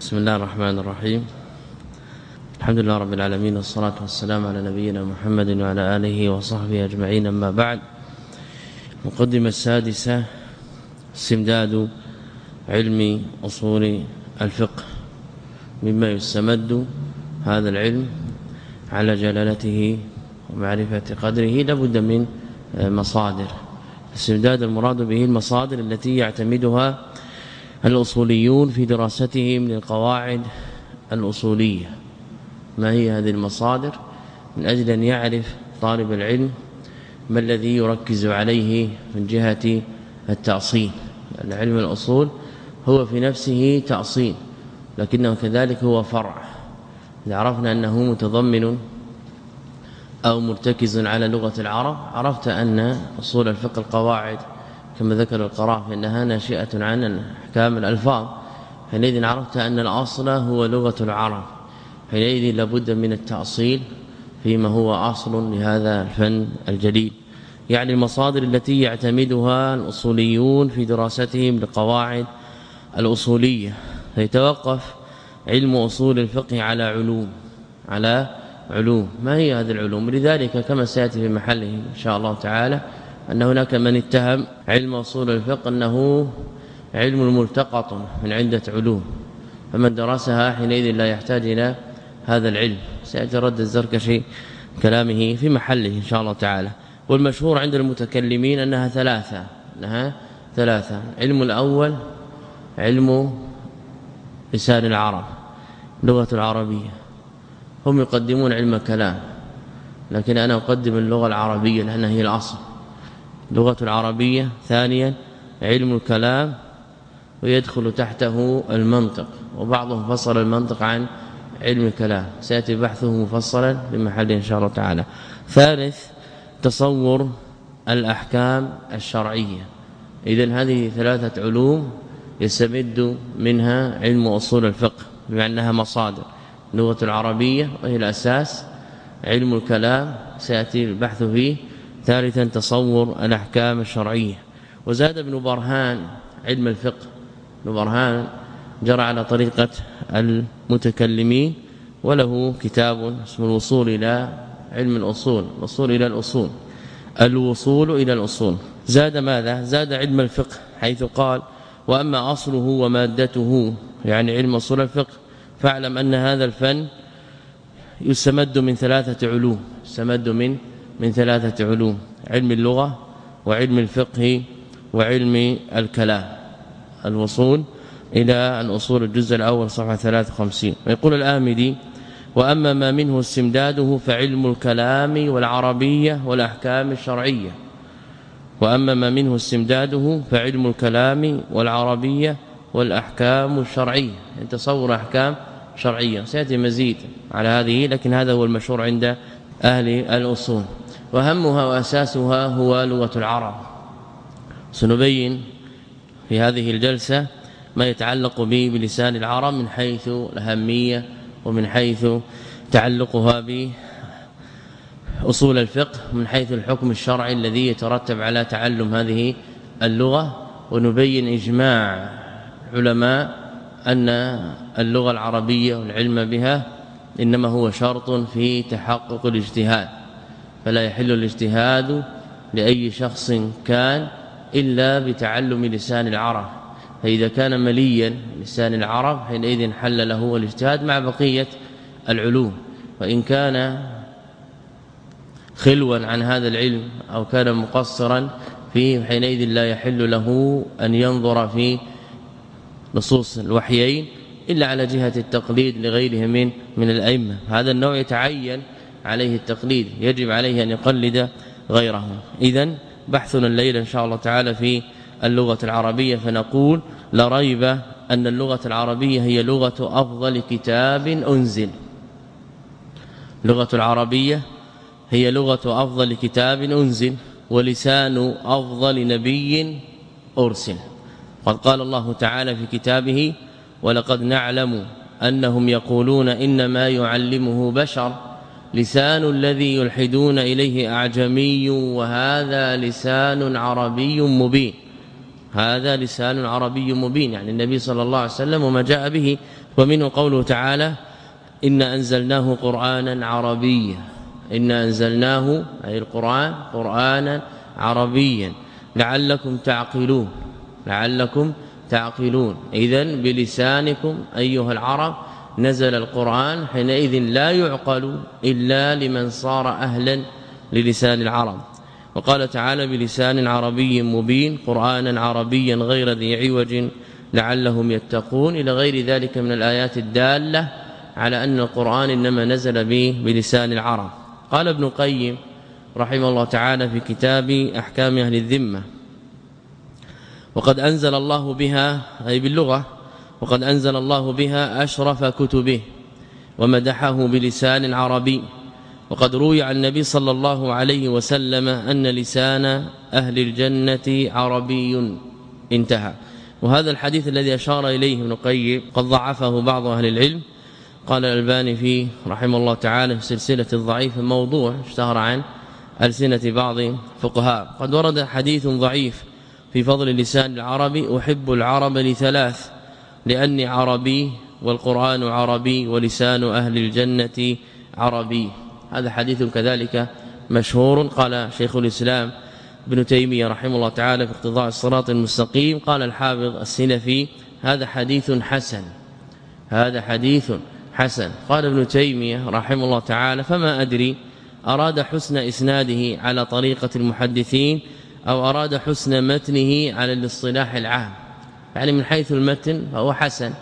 بسم الله الرحمن الرحيم الحمد لله رب العالمين والصلاة والسلام على نبينا محمد وعلى آله وصحبه أجمعين أما بعد مقدمة السادسة استمداد علم أصول الفقه مما يستمد هذا العلم على جلالته ومعرفة قدره لابد من مصادر استمداد المراد به المصادر التي يعتمدها الأصوليون في دراستهم للقواعد الأصولية. ما هي هذه المصادر؟ من أجل أن يعرف طالب العلم ما الذي يركز عليه من جهة التأصيل. علم الأصول هو في نفسه تأصيل لكنه كذلك هو فرع. إذا عرفنا أنه متضمن أو مرتكز على لغة العرب عرفت أن أصول الفقه القواعد كما ذكر القراء فإنها ناشئة عن احكام الالفاظ حينئذ عرفت أن الأصل هو لغة العرب. حينئذ لابد من التأصيل فيما هو أصل لهذا الفن الجليل يعني المصادر التي يعتمدها الأصوليون في دراستهم لقواعد الأصولية. فيتوقف علم أصول الفقه على علوم على علوم. ما هي هذه العلوم؟ لذلك كما سيأتي في محله إن شاء الله تعالى أن هناك من اتهم علم أصول الفقه أنه علم ملتقط من عدة علوم فمن درسها حينئذ لا يحتاج إلى هذا العلم. سيأتي رد الزركشي كلامه في محله إن شاء الله تعالى. والمشهور عند المتكلمين أنها ثلاثة أنها ثلاثة. علم الأول علم لسان العرب لغة العربية. هم يقدمون علم الكلام لكن أنا أقدم اللغة العربية لانها هي الأصل. لغة العربية ثانيا علم الكلام ويدخل تحته المنطق وبعضهم فصل المنطق عن علم الكلام. سيأتي بحثه مفصلا بمحل إن شاء الله تعالى. ثالث تصور الأحكام الشرعية. اذا هذه ثلاثة علوم يستمد منها علم اصول الفقه بما أنها مصادر. اللغة العربية وهي الأساس علم الكلام. سيأتي البحث فيه ثالثا تصور الأحكام الشرعية. وزاد ابن برهان علم الفقه. ابن برهان جرى على طريقة المتكلمين وله كتاب اسمه الوصول إلى علم الأصول الوصول إلى الأصول. الوصول إلى الأصول. زاد ماذا؟ زاد علم الفقه حيث قال وأما أصله ومادته يعني علم أصول الفقه فاعلم أن هذا الفن يستمد من ثلاثة علوم يستمد من من ثلاثة علوم علم اللغة وعلم الفقه وعلم الكلام الوصول إلى الأصول الجزء الأول صفحة 53 ويقول الآمدي وأما ما منه استمداده فعلم الكلام والعربية والأحكام الشرعية. وأما ما منه استمداده فعلم الكلام والعربية والأحكام الشرعية. يعني تصور أحكام شرعية. سيأتي مزيد على هذه لكن هذا هو المشهور عند أهل الأصول. وهمها وأساسها هو لغة العرب. سنبين في هذه الجلسة ما يتعلق به بلسان العرب من حيث الأهمية ومن حيث تعلقها ب اصول الفقه من حيث الحكم الشرعي الذي يترتب على تعلم هذه اللغة. ونبين إجماع علماء أن اللغة العربية والعلم بها إنما هو شرط في تحقق الاجتهاد. فلا يحل الاجتهاد لأي شخص كان إلا بتعلم لسان العرب. فإذا كان مليا لسان العرب حينئذ حل له الاجتهاد مع بقية العلوم. وإن كان خلوا عن هذا العلم أو كان مقصرا فيه حينئذ لا يحل له أن ينظر في نصوص الوحيين إلا على جهة التقليد لغيره من من الأئمة. هذا النوع يتعين عليه التقليد يجب عليه أن يقلد غيره. اذا بحثنا الليلة إن شاء الله تعالى في اللغة العربية فنقول لا ريب أن اللغة العربية هي لغة أفضل كتاب أنزل. لغة العربية هي لغة أفضل كتاب أنزل ولسان أفضل نبي أرسل. قد قال الله تعالى في كتابه ولقد نعلم أنهم يقولون إنما يعلمه بشر. لسان الذي يلحدون إليه أعجمي وهذا لسان عربي مبين. هذا لسان عربي مبين. يعني النبي صلى الله عليه وسلم وما جاء به. ومنه قوله تعالى إن أنزلناه قرآنا عربيا. إن أنزلناه أي القرآن قرآنا عربيا. لعلكم تعقلون. لعلكم تعقلون. اذا بلسانكم ايها العرب نزل القرآن حينئذ لا يعقل إلا لمن صار أهلا للسان العرب. وقال تعالى بلسان عربي مبين قرآنا عربيا غير ذي عوج لعلهم يتقون. إلى غير ذلك من الآيات الدالة على أن القرآن إنما نزل به بلسان العرب. قال ابن قيم رحمه الله تعالى في كتاب أحكام أهل الذمة وقد أنزل الله بها أي باللغة وقد أنزل الله بها أشرف كتبه ومدحه بلسان عربي. وقد روي عن النبي صلى الله عليه وسلم أن لسان أهل الجنة عربي انتهى. وهذا الحديث الذي أشار إليه ابن قيم قد ضعفه بعض أهل العلم. قال الألباني فيه رحمه الله تعالى في سلسلة الضعيف موضوع اشتهر عن ألسنة بعض فقهاء. قد ورد حديث ضعيف في فضل اللسان العربي. أحب العرب لثلاث. لأني عربي والقرآن عربي ولسان أهل الجنة عربي. هذا حديث كذلك مشهور. قال شيخ الإسلام ابن تيمية رحمه الله تعالى في اقتضاء الصراط المستقيم قال الحافظ السنفي هذا حديث حسن هذا حديث حسن. قال ابن تيمية رحمه الله تعالى فما أدري أراد حسن إسناده على طريقة المحدثين أو أراد حسن متنه على الاصطلاح العام؟ يعني من حيث المتن فهو حسن.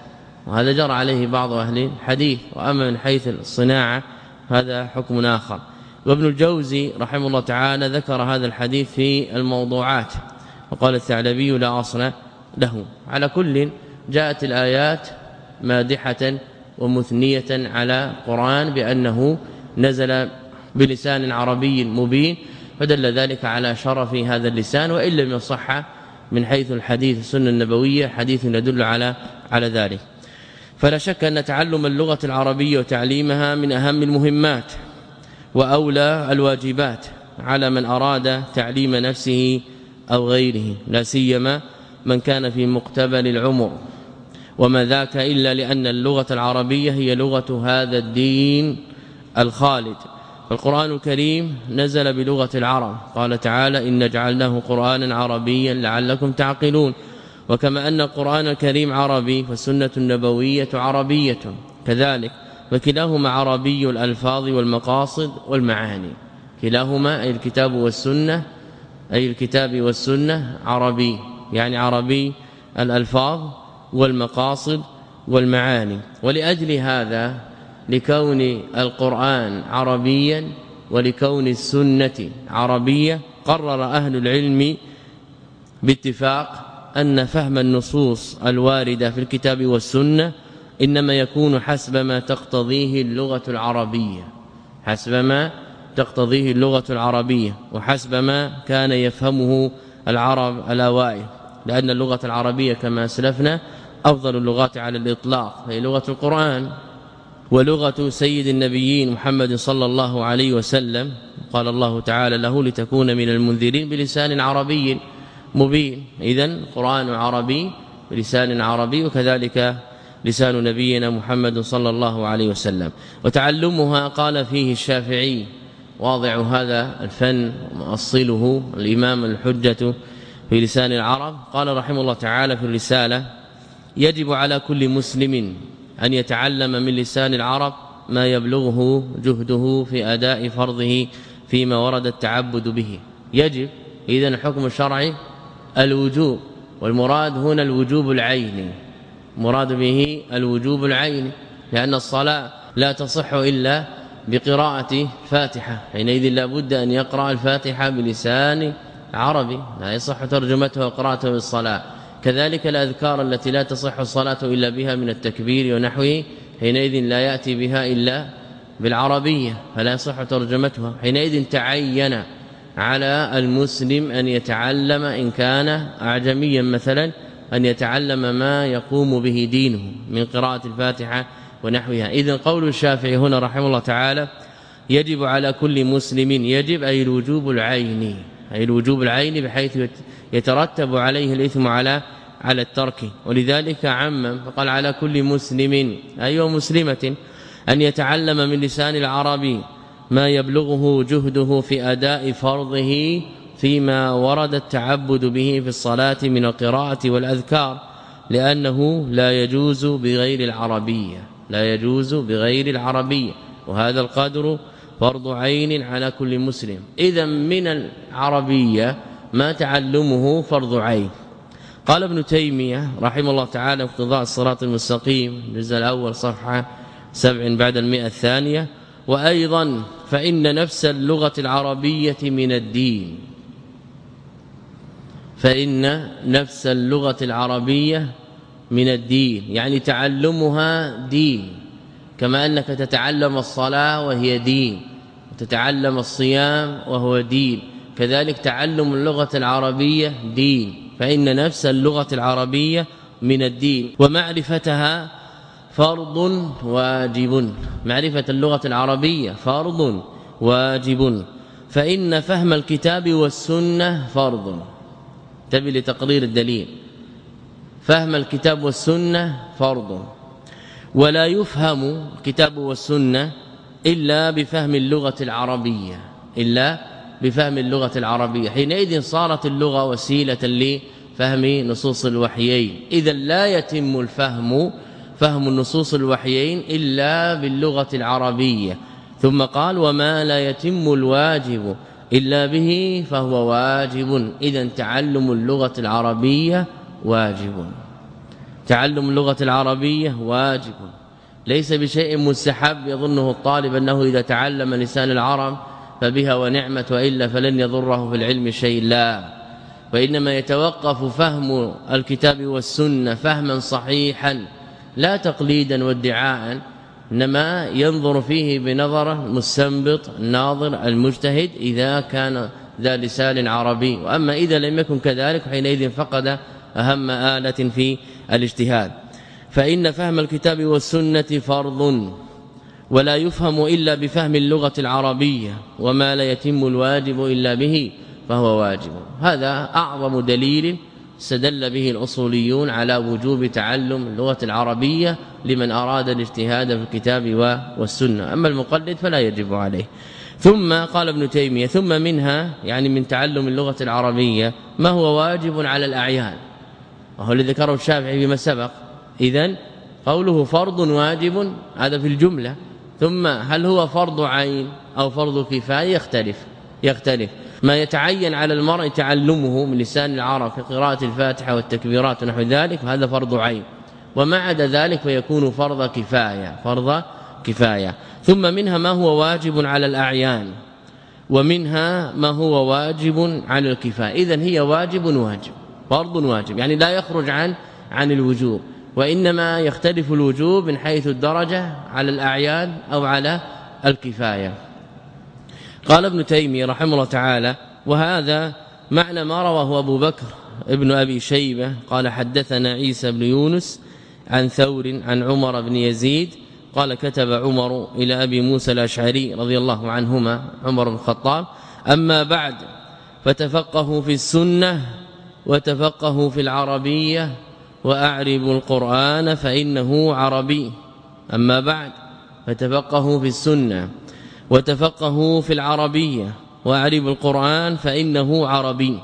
وهذا جرى عليه بعض أهل الحديث. وأما من حيث الصناعة هذا حكم آخر. وابن الجوزي رحمه الله تعالى ذكر هذا الحديث في الموضوعات. وقال الثعلبي لا أصل له. على كل جاءت الآيات مادحة ومثنية على قرآن بأنه نزل بلسان عربي مبين فدل ذلك على شرف هذا اللسان وإن لم يصح من حيث الحديث السنة النبوية حديث يدل على على ذلك. فلا شك أن تعلم اللغة العربية وتعليمها من أهم المهمات وأولى الواجبات على من أراد تعليم نفسه أو غيره لا سيما من كان في مقتبل العمر. وما ذاك إلا لأن اللغة العربية هي لغة هذا الدين الخالد. القرآن الكريم نزل بلغة العرب. قال تعالى إن جعلناه قرآنا عربيا لعلكم تعقلون. وكما أن القرآن الكريم عربي فالسنة النبوية عربية. كذلك فكلاهما عربي الألفاظ والمقاصد والمعاني. كلاهما أي الكتاب والسنة أي الكتاب والسنة عربي يعني عربي الألفاظ والمقاصد والمعاني. ولأجل هذا لكون القرآن عربيا ولكون السنة عربية. قرر أهل العلم باتفاق أن فهم النصوص الواردة في الكتاب والسنة إنما يكون حسب ما تقتضيه اللغة العربية. حسب ما تقتضيه اللغة العربية وحسب ما كان يفهمه العرب الأوائل. لأن اللغة العربية كما أسلفنا أفضل اللغات على الإطلاق هي لغة القرآن. ولغة سيد النبيين محمد صلى الله عليه وسلم. قال الله تعالى له لتكون من المنذرين بلسان عربي مبين. اذا قرآن عربي بلسان عربي وكذلك لسان نبينا محمد صلى الله عليه وسلم. وتعلمها قال فيه الشافعي. واضع هذا الفن ومؤصله الإمام الحجة في لسان العرب. قال رحمه الله تعالى في الرسالة يجب على كل مسلم أن يتعلم من لسان العرب ما يبلغه جهده في أداء فرضه فيما ورد التعبد به. يجب اذا الحكم الشرعي الوجوب والمراد هنا الوجوب العيني مراد به الوجوب العيني لأن الصلاة لا تصح إلا بقراءة فاتحة. حينئذ لا بد أن يقرأ الفاتحة بلسان عربي لا يصح ترجمتها وقراءتها بالصلاة. كذلك الأذكار التي لا تصح الصلاة إلا بها من التكبير ونحوه حينئذ لا يأتي بها إلا بالعربية فلا يصح ترجمتها. حينئذ تعين على المسلم أن يتعلم إن كان أعجميا مثلا أن يتعلم ما يقوم به دينه من قراءة الفاتحة ونحوها. اذا قول الشافعي هنا رحمه الله تعالى يجب على كل مسلم يجب أي الوجوب العيني أي الوجوب العيني بحيث يترتب عليه الإثم على على الترك. ولذلك عمم فقال على كل مسلم أي أيوة مسلمة أن يتعلم من لسان العربي ما يبلغه جهده في أداء فرضه فيما ورد التعبد به في الصلاة من القراءة والأذكار لأنه لا يجوز بغير العربية لا يجوز بغير العربية. وهذا القدر فرض عين على كل مسلم. اذا من العربية ما تعلمه فرض عين. قال ابن تيمية رحمه الله تعالى اقتضاء الصراط المستقيم الجزء الأول صفحة سبع بعد المئة الثانية. وأيضا فإن نفس اللغة العربية من الدين. فإن نفس اللغة العربية من الدين يعني تعلمها دين. كما أنك تتعلم الصلاة وهي دين وتتعلم الصيام وهو دين. كذلك تعلم اللغة العربية دين. فإن نفس اللغة العربية من الدين. ومعرفتها فرض واجب. معرفة اللغة العربية فرض واجب. فإن فهم الكتاب والسنة فرض. تبي لتقرير الدليل. فهم الكتاب والسنة فرض. ولا يفهم الكتاب والسنة إلا بفهم اللغة العربية. إلا بفهم اللغة العربية. حينئذ صارت اللغة وسيلة لفهم نصوص الوحيين. إذا لا يتم الفهم فهم النصوص الوحيين إلا باللغة العربية. ثم قال وما لا يتم الواجب إلا به فهو واجب. إذا تعلم اللغة العربية واجب. تعلم اللغة العربية واجب. ليس بشيء مستحب يظنه الطالب أنه إذا تعلم لسان العرب فبها ونعمة وإلا فلن يضره في العلم شيء لا وإنما يتوقف فهم الكتاب والسنة فهما صحيحا لا تقليدا وادعاء إنما ينظر فيه بنظر مستنبط الناظر المجتهد إذا كان ذا لسان عربي. وأما إذا لم يكن كذلك حينئذ فقد أهم آلة في الاجتهاد. فإن فهم الكتاب والسنة فرض ولا يفهم إلا بفهم اللغة العربية وما لا يتم الواجب إلا به. فهو واجب. هذا أعظم دليل استدل به الأصوليون على وجوب تعلم اللغة العربية لمن أراد الاجتهاد في الكتاب والسنة. أما المقلد فلا يجب عليه. ثم قال ابن تيمية ثم منها يعني من تعلم اللغة العربية ما هو واجب على الأعيان؟ وهو الذي ذكره الشافعي فيما سبق. اذا قوله فرض واجب هذا في الجملة. ثم هل هو فرض عين أو فرض كفاية؟ يختلف. يختلف. ما يتعين على المرء تعلمه من لسان العرب في قراءة الفاتحة والتكبيرات ونحو ذلك هذا فرض عين. وما عدا ذلك فيكون فرض كفاية فرض كفاية. ثم منها ما هو واجب على الأعيان ومنها ما هو واجب على الكفايه اذا هي واجب واجب فرض واجب يعني لا يخرج عن عن الوجوب. وإنما يختلف الوجوب من حيث الدرجة على الأعيان أو على الكفاية. قال ابن تيمية رحمه الله تعالى وهذا معنى ما رواه أبو بكر ابن أبي شيبة قال حدثنا عيسى بن يونس عن ثور عن عمر بن يزيد قال كتب عمر إلى أبي موسى الأشعري رضي الله عنهما عمر بن الخطاب أما بعد فتفقهوا في السنة وتفقهوا في العربية وأعربوا القرآن فإنه عربي أما بعد فتفقهوا في السنة. وتفقهوا في العربية واعربوا القرآن فإنه عربي.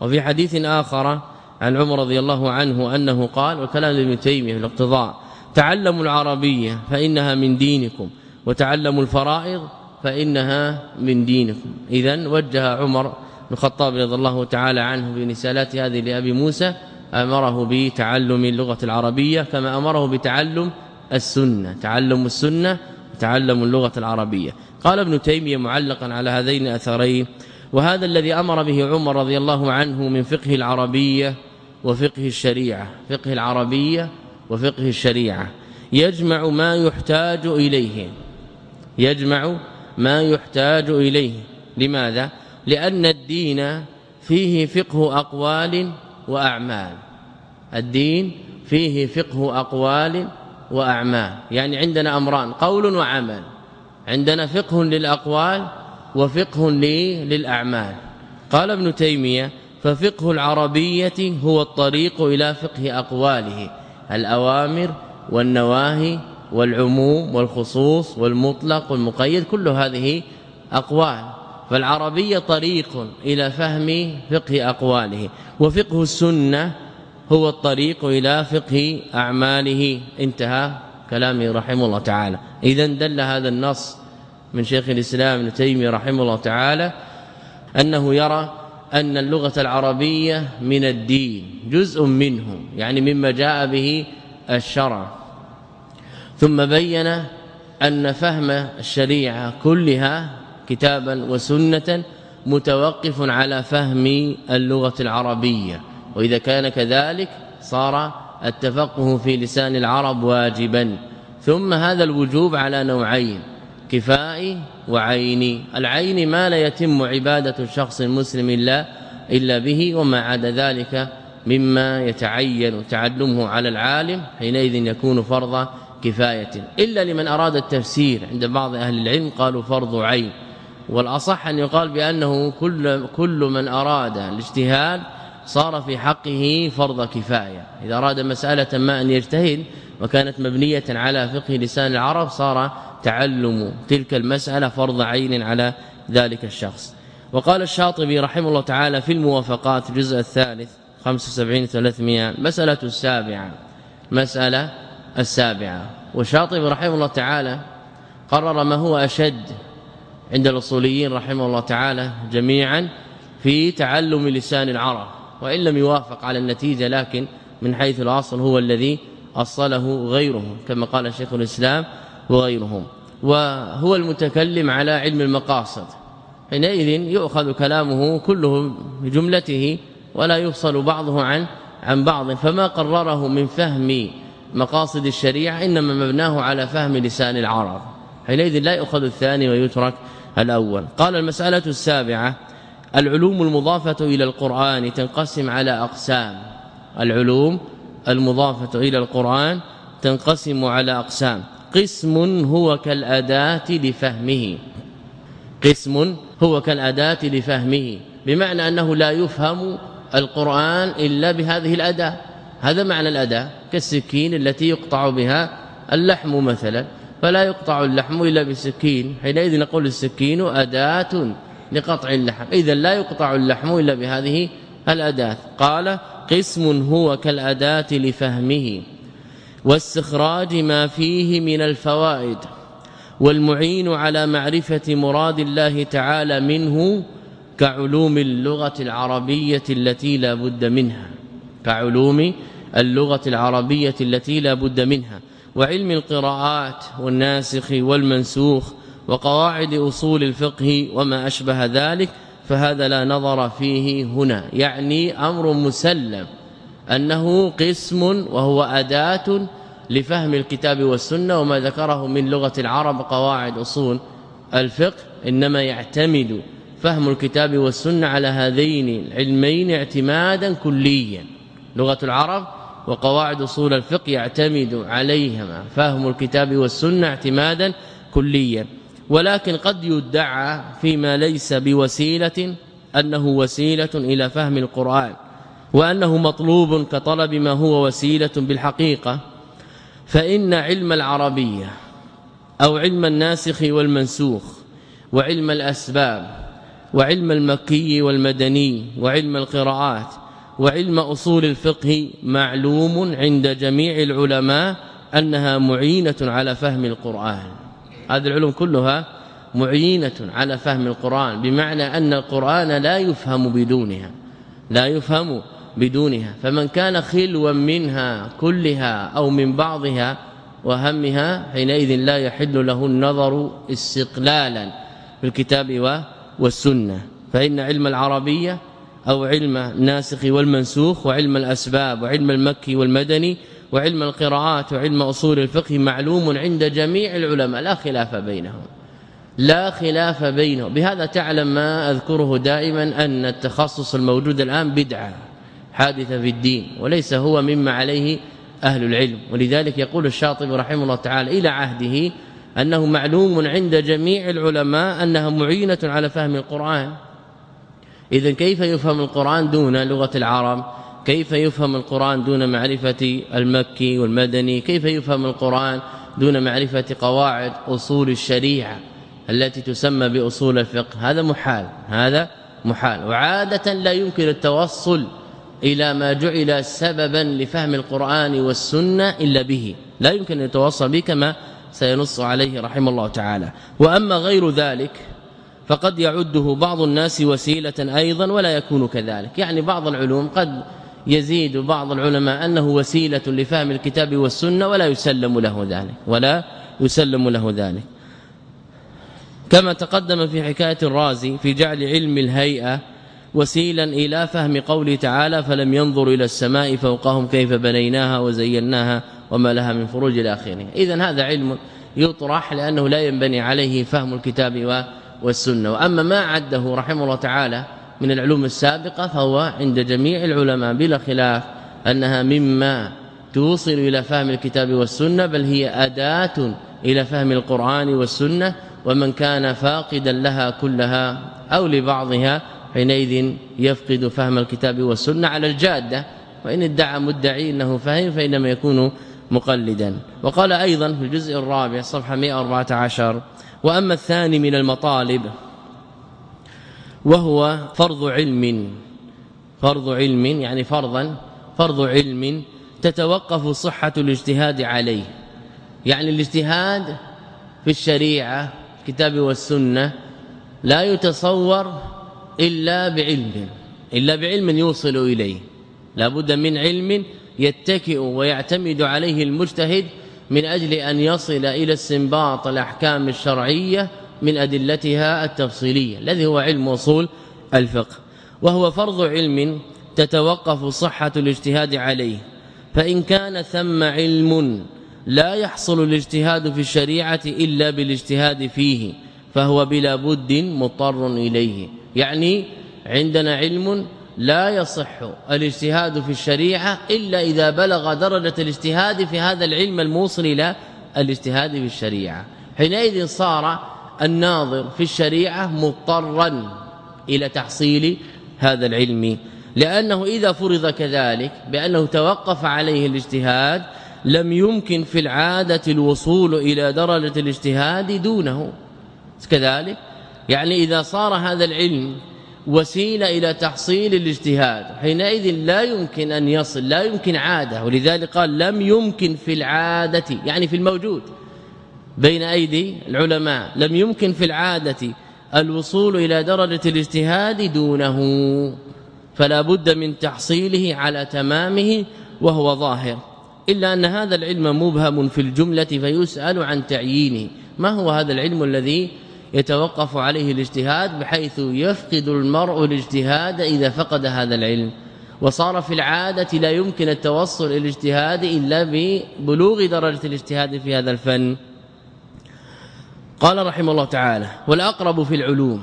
وفي حديث آخر عن عمر رضي الله عنه أنه قال وكلام ابن تيمية في الاقتضاء تعلموا العربية فإنها من دينكم وتعلموا الفرائض فإنها من دينكم. اذا وجه عمر بن الخطاب رضي الله تعالى عنه بنسالات هذه لأبي موسى أمره بتعلم اللغة العربية كما أمره بتعلم السنة تعلم السنة وتعلم اللغة العربية. قال ابن تيمية معلقا على هذين الأثرين وهذا الذي أمر به عمر رضي الله عنه من فقه العربية وفقه الشريعة فقه العربية وفقه الشريعة. يجمع ما يحتاج إليه. يجمع ما يحتاج إليه. لماذا؟ لأن الدين فيه فقه أقوال وأعمال. الدين فيه فقه أقوال وأعمال. يعني عندنا أمران قول وعمل. عندنا فقه للأقوال وفقه للأعمال. قال ابن تيمية ففقه العربية هو الطريق إلى فقه أقواله الأوامر والنواهي والعموم والخصوص والمطلق والمقيد كل هذه أقوال. فالعربية طريق إلى فهم فقه أقواله وفقه السنة هو الطريق إلى فقه أعماله. انتهى كلامه رحمه الله تعالى. اذا دل هذا النص من شيخ الإسلام ابن تيمية رحمه الله تعالى أنه يرى أن اللغة العربية من الدين جزء منه يعني مما جاء به الشرع. ثم بين أن فهم الشريعة كلها كتابا وسنة متوقف على فهم اللغة العربية وإذا كان كذلك صار التفقه في لسان العرب واجبا. ثم هذا الوجوب على نوعين كفائي وعيني العين ما لا يتم عبادة الشخص المسلم الا إلا به وما عدا ذلك مما يتعين تعلمه على العالم حينئذ يكون فرض كفاية. إلا لمن أراد التفسير عند بعض أهل العلم قالوا فرض عين. والأصح أن يقال بأنه كل كل من أراد الاجتهاد صار في حقه فرض كفاية. إذا أراد مسألة ما أن يجتهد وكانت مبنية على فقه لسان العرب صار تعلم تلك المسألة فرض عين على ذلك الشخص. وقال الشاطبي رحمه الله تعالى في الموافقات الجزء الثالث 75 300 مسألة السابعة. مسألة السابعة. والشاطبي رحمه الله تعالى قرر ما هو أشد عند الأصوليين رحمه الله تعالى جميعا في تعلم لسان العرب. وإن لم يوافق على النتيجة لكن من حيث الأصل هو الذي أصله غيره كما قال شيخ الإسلام وغيرهم. وهو المتكلم على علم المقاصد. حينئذ يؤخذ كلامه كله بجملته ولا يفصل بعضه عن عن بعض. فما قرره من فهم مقاصد الشريعة إنما مبناه على فهم لسان العرب. حينئذ لا يؤخذ الثاني ويترك الأول. قال المسألة السابعة العلوم المضافة إلى القرآن تنقسم على أقسام. العلوم المضافة إلى القرآن تنقسم على أقسام. قسم هو كالأداة لفهمه. قسم هو كالأداة لفهمه. بمعنى أنه لا يفهم القرآن إلا بهذه الأداة. هذا معنى الأداة كالسكين التي يقطع بها اللحم مثلا. فلا يقطع اللحم إلا بسكين. حينئذ نقول السكين أداة لقطع اللحم. إذا لا يقطع اللحم إلا بهذه الأداة. قال قسم هو كالأداة لفهمه واستخراج ما فيه من الفوائد والمعين على معرفة مراد الله تعالى منه كعلوم اللغة العربية التي لا بد منها. كعلوم اللغة العربية التي لا بد منها. وعلم القراءات والناسخ والمنسوخ وقواعد أصول الفقه وما أشبه ذلك فهذا لا نظر فيه هنا. يعني أمر مسلم أنه قسم وهو أداة لفهم الكتاب والسنة وما ذكره من لغة العرب قواعد أصول الفقه إنما يعتمد فهم الكتاب والسنة على هذين العلمين اعتمادا كليا. لغة العرب وقواعد أصول الفقه يعتمد عليهما. فهم الكتاب والسنة اعتمادا كليا. ولكن قد يدعى فيما ليس بوسيلة أنه وسيلة إلى فهم القرآن وأنه مطلوب كطلب ما هو وسيلة بالحقيقة. فإن علم العربية أو علم الناسخ والمنسوخ وعلم الأسباب وعلم المكي والمدني وعلم القراءات وعلم أصول الفقه معلوم عند جميع العلماء أنها معينة على فهم القرآن. هذه العلوم كلها معينة على فهم القرآن بمعنى أن القرآن لا يفهم بدونها لا يفهم بدونها. فمن كان خلوا منها كلها أو من بعضها وهمها حينئذ لا يحل له النظر استقلالا في الكتاب والسنة. فإن علم العربية أو علم الناسخ والمنسوخ وعلم الأسباب وعلم المكي والمدني وعلم القراءات وعلم أصول الفقه معلوم عند جميع العلماء. لا خلاف بينهم. لا خلاف بينهم. بهذا تعلم ما أذكره دائما أن التخصص الموجود الآن بدعة حادثة في الدين وليس هو مما عليه أهل العلم. ولذلك يقول الشاطبي رحمه الله تعالى إلى عهده أنه معلوم عند جميع العلماء أنها معينة على فهم القرآن. اذا كيف يفهم القرآن دون لغة العرب؟ كيف يفهم القرآن دون معرفة المكي والمدني؟ كيف يفهم القرآن دون معرفة قواعد أصول الشريعة التي تسمى بأصول الفقه؟ هذا محال هذا محال. وعادة لا يمكن التوصل إلى ما جعل سببا لفهم القرآن والسنة إلا به. لا يمكن أن يتوصل به كما سينص عليه رحمه الله تعالى. وأما غير ذلك فقد يعده بعض الناس وسيلة أيضا ولا يكون كذلك. يعني بعض العلوم قد يزيد بعض العلماء أنه وسيلة لفهم الكتاب والسنة ولا يسلم له ذلك ولا يسلم له ذلك. كما تقدم في حكاية الرازي في جعل علم الهيئة وسيلا إلى فهم قوله تعالى فلم ينظروا إلى السماء فوقهم كيف بنيناها وزيناها وما لها من فروج إلى آخره. اذا هذا علم يطرح لأنه لا ينبني عليه فهم الكتاب والسنة. وأما ما عده رحمه الله تعالى من العلوم السابقة فهو عند جميع العلماء بلا خلاف أنها مما توصل إلى فهم الكتاب والسنة بل هي أداة إلى فهم القرآن والسنة ومن كان فاقدا لها كلها أو لبعضها حينئذ يفقد فهم الكتاب والسنة على الجادة. وإن ادعى مدعي إنه فهم فإنما يكون مقلدا. وقال أيضا في الجزء الرابع صفحة 114 وأما الثاني من المطالب وهو فرض علم. فرض علم يعني فرضا فرض علم تتوقف صحة الاجتهاد عليه. يعني الاجتهاد في الشريعة الكتاب والسنة لا يتصور إلا بعلم إلا بعلم يوصل إليه. لا بد من علم يتكئ ويعتمد عليه المجتهد من أجل أن يصل إلى استنباط الأحكام الشرعية من أدلتها التفصيلية الذي هو علم أصول الفقه. وهو فرض علم تتوقف صحة الاجتهاد عليه. فإن كان ثم علم لا يحصل الاجتهاد في الشريعة إلا بالاجتهاد فيه فهو بلا بد مضطر إليه. يعني عندنا علم لا يصح الاجتهاد في الشريعة إلا إذا بلغ درجة الاجتهاد في هذا العلم الموصل إلى الاجتهاد في الشريعة. حينئذ صار الناظر في الشريعة مضطرا إلى تحصيل هذا العلم لأنه إذا فرض كذلك بأنه توقف عليه الاجتهاد لم يمكن في العادة الوصول إلى درجة الاجتهاد دونه. كذلك يعني إذا صار هذا العلم وسيلة إلى تحصيل الاجتهاد حينئذ لا يمكن أن يصل لا يمكن عادة ولذلك قال لم يمكن في العادة يعني في الموجود. بين أيدي العلماء. لم يمكن في العادة الوصول إلى درجة الاجتهاد دونه. فلا بد من تحصيله على تمامه وهو ظاهر. إلا أن هذا العلم مبهم في الجملة فيسأل عن تعيينه. ما هو هذا العلم الذي يتوقف عليه الاجتهاد بحيث يفقد المرء الاجتهاد إذا فقد هذا العلم؟ وصار في العادة لا يمكن التوصل إلى الاجتهاد إلا ببلوغ درجة الاجتهاد في هذا الفن. قال رحمه الله تعالى والأقرب في العلوم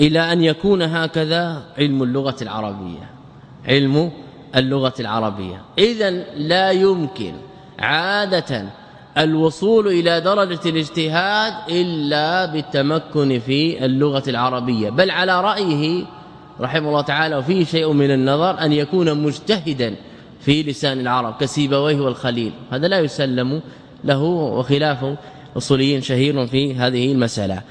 إلى أن يكون هكذا علم اللغة العربية علم اللغة العربية. اذا لا يمكن عادة الوصول إلى درجة الاجتهاد إلا بالتمكن في اللغة العربية. بل على رأيه رحمه الله تعالى وفيه شيء من النظر أن يكون مجتهدا في لسان العرب كسيبويه والخليل. هذا لا يسلم له وخلافه اصوليين شهير في هذه المسألة.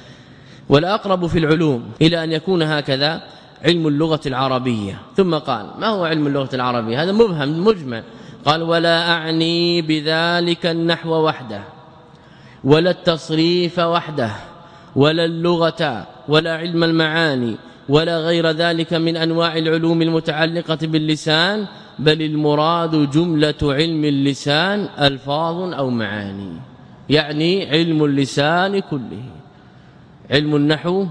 والأقرب في العلوم إلى أن يكون هكذا علم اللغة العربية. ثم قال ما هو علم اللغة العربية؟ هذا مبهم مجمل. قال ولا أعني بذلك النحو وحده ولا التصريف وحده ولا اللغة ولا علم المعاني ولا غير ذلك من أنواع العلوم المتعلقة باللسان بل المراد جملة علم اللسان ألفاظ أو معاني. يعني علم اللسان كله. علم النحو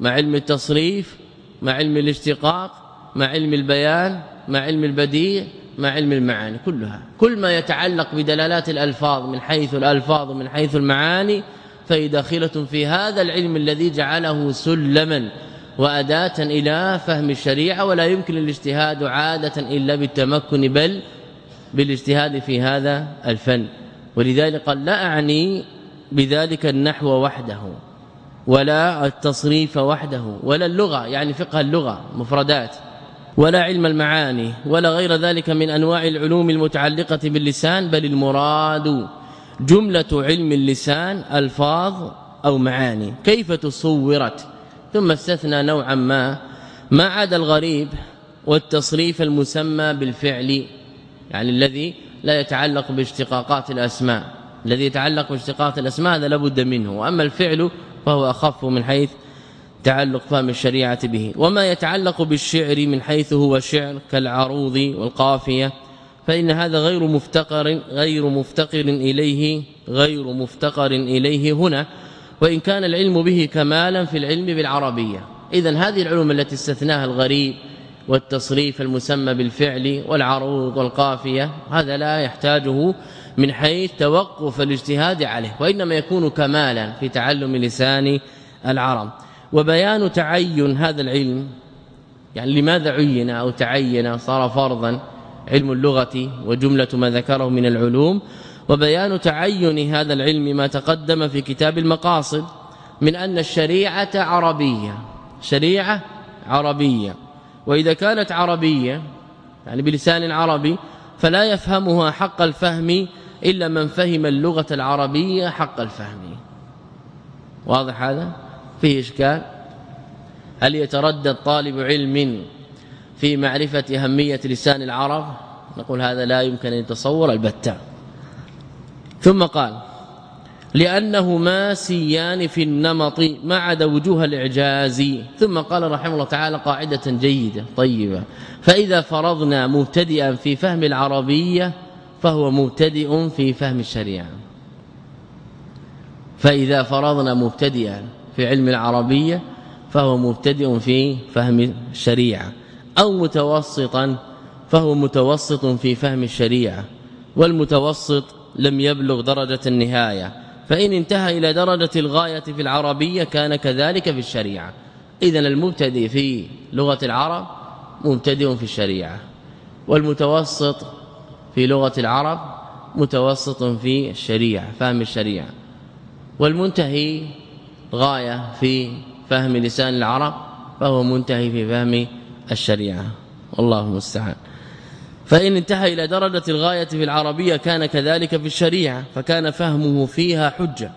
مع علم التصريف مع علم الاشتقاق مع علم البيان مع علم البديع مع علم المعاني كلها. كل ما يتعلق بدلالات الألفاظ من حيث الألفاظ ومن حيث المعاني فهي داخلة في هذا العلم الذي جعله سلما وأداة إلى فهم الشريعة ولا يمكن الاجتهاد عادة إلا بالتمكن بل بالاجتهاد في هذا الفن. ولذلك قال لا أعني بذلك النحو وحده ولا التصريف وحده ولا اللغة يعني فقه اللغة مفردات ولا علم المعاني ولا غير ذلك من أنواع العلوم المتعلقة باللسان بل المراد جملة علم اللسان ألفاظ أو معاني. كيف تصورت؟ ثم استثنى نوعا ما ما عدا الغريب والتصريف المسمى بالفعل يعني الذي لا يتعلق باشتقاقات الأسماء. الذي يتعلق باشتقاقات الأسماء هذا لابد منه. وأما الفعل فهو أخف من حيث تعلق فهم الشريعة به. وما يتعلق بالشعر من حيث هو شعر كالعروض والقافية فإن هذا غير مفتقر غير مفتقر إليه غير مفتقر إليه هنا. وإن كان العلم به كمالا في العلم بالعربية. اذا هذه العلوم التي استثناها الغريب والتصريف المسمى بالفعل والعروض والقافية هذا لا يحتاجه من حيث توقف الاجتهاد عليه وإنما يكون كمالا في تعلم لسان العرب. وبيان تعين هذا العلم يعني لماذا عين أو تعين صار فرضا علم اللغة وجملة ما ذكره من العلوم. وبيان تعين هذا العلم ما تقدم في كتاب المقاصد من أن الشريعة عربية شريعة عربية. وإذا كانت عربية يعني بلسان عربي فلا يفهمها حق الفهم إلا من فهم اللغة العربية حق الفهم. واضح هذا؟ فيه إشكال؟ هل يتردد طالب علم في معرفة أهمية لسان العرب؟ نقول هذا لا يمكن أن يتصور البتة. ثم قال لانهما سيان في النمط ما عدا وجوه الإعجاز. ثم قال رحمه الله تعالى قاعدة جيدة طيبة. فإذا فرضنا مبتدئا في فهم العربية فهو مبتدئ في فهم الشريعة. فإذا فرضنا مبتدئا في علم العربية فهو مبتدئ في فهم الشريعة. أو متوسطا فهو متوسط في فهم الشريعة. والمتوسط لم يبلغ درجة النهاية. فإن انتهى إلى درجة الغاية في العربية كان كذلك في الشريعة. اذا المبتدئ في لغة العرب مبتدئ في الشريعة والمتوسط في لغة العرب متوسط في الشريعة فهم الشريعة. والمنتهي غاية في فهم لسان العرب فهو منتهي في فهم الشريعة. والله المستعان. فإن انتهى إلى درجة الغاية في العربية كان كذلك في الشريعة فكان فهمه فيها حجة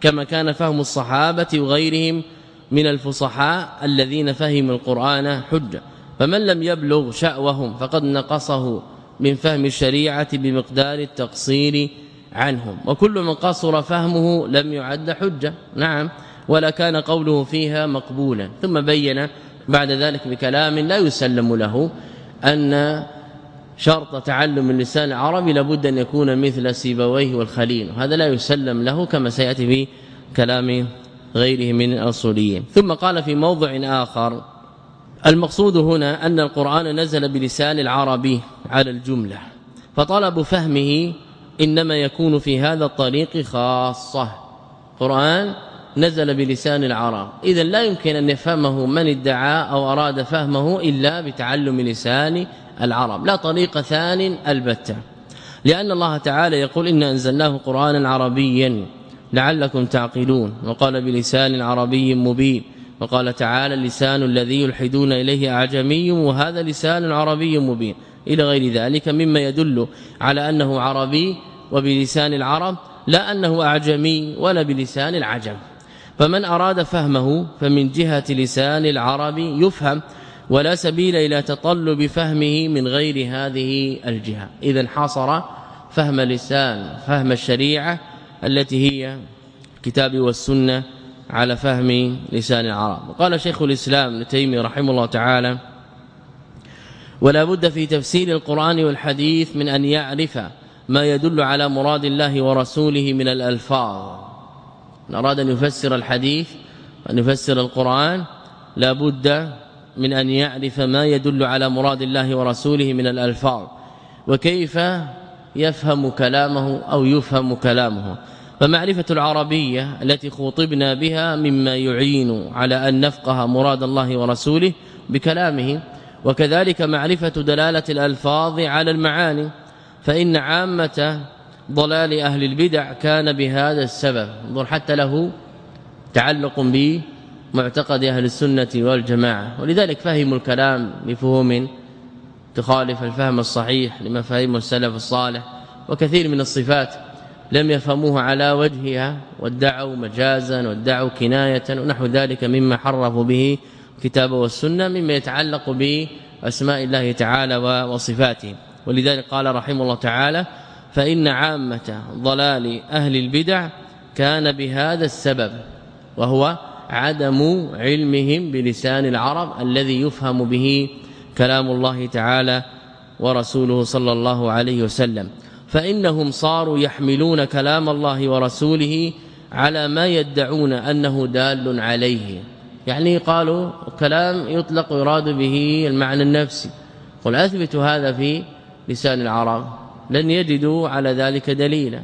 كما كان فهم الصحابة وغيرهم من الفصحاء الذين فهموا القرآن حجة. فمن لم يبلغ شأوهم فقد نقصه من فهم الشريعة بمقدار التقصير عنهم. وكل من قصر فهمه لم يعد حجة نعم ولا كان قوله فيها مقبولا. ثم بين بعد ذلك بكلام لا يسلم له أن شرط تعلم اللسان العربي لابد أن يكون مثل سيبويه والخليل. هذا لا يسلم له كما سيأتي في كلام غيره من الأصوليين. ثم قال في موضع آخر المقصود هنا أن القرآن نزل بلسان العربي على الجملة. فطلب فهمه إنما يكون في هذا الطريق خاصة. قرآن نزل بلسان العرب. اذا لا يمكن أن يفهمه من ادعى أو أراد فهمه إلا بتعلم لسان العرب. لا طريق ثان البتة. لأن الله تعالى يقول إن أنزلناه قرآنا عربيا لعلكم تعقلون. وقال بلسان عربي مبين. وقال تعالى اللسان الذي يلحدون إليه أعجمي وهذا لسان عربي مبين. إلى غير ذلك مما يدل على أنه عربي وبلسان العرب لا أنه أعجمي ولا بلسان العجم. فمن أراد فهمه فمن جهة لسان العرب يفهم ولا سبيل إلى تطلب فهمه من غير هذه الجهة. اذا حاصر فهم لسان فهم الشريعة التي هي الكتاب والسنة على فهم لسان العرب. وقال شيخ الإسلام ابن تيمية رحمه الله تعالى ولا بد في تفسير القرآن والحديث من أن يعرف ما يدل على مراد الله ورسوله من الألفاظ. من أراد أن يفسر الحديث وأن يفسر القرآن لا بد من أن يعرف ما يدل على مراد الله ورسوله من الألفاظ وكيف يفهم كلامه أو يفهم كلامه. فمعرفة العربية التي خوطبنا بها مما يعين على أن نفقه مراد الله ورسوله بكلامه وكذلك معرفة دلالة الألفاظ على المعاني فإن عامة ضلال أهل البدع كان بهذا السبب انظر حتى له تعلق بمعتقد أهل السنة والجماعة. ولذلك فهموا الكلام بفهوم تخالف الفهم الصحيح لمفاهيم السلف الصالح وكثير من الصفات لم يفهموها على وجهها وادعوا مجازا وادعوا كناية ونحو ذلك مما حرفوا به الكتاب والسنة مما يتعلق بأسماء الله تعالى وصفاته. ولذلك قال رحمه الله تعالى فإن عامة ضلال أهل البدع كان بهذا السبب وهو عدم علمهم بلسان العرب الذي يفهم به كلام الله تعالى ورسوله صلى الله عليه وسلم. فإنهم صاروا يحملون كلام الله ورسوله على ما يدعون أنه دال عليه. يعني قالوا كلام يطلق يراد به المعنى النفسي. قل أثبت هذا في لسان العرب. لن يجدوا على ذلك دليلا.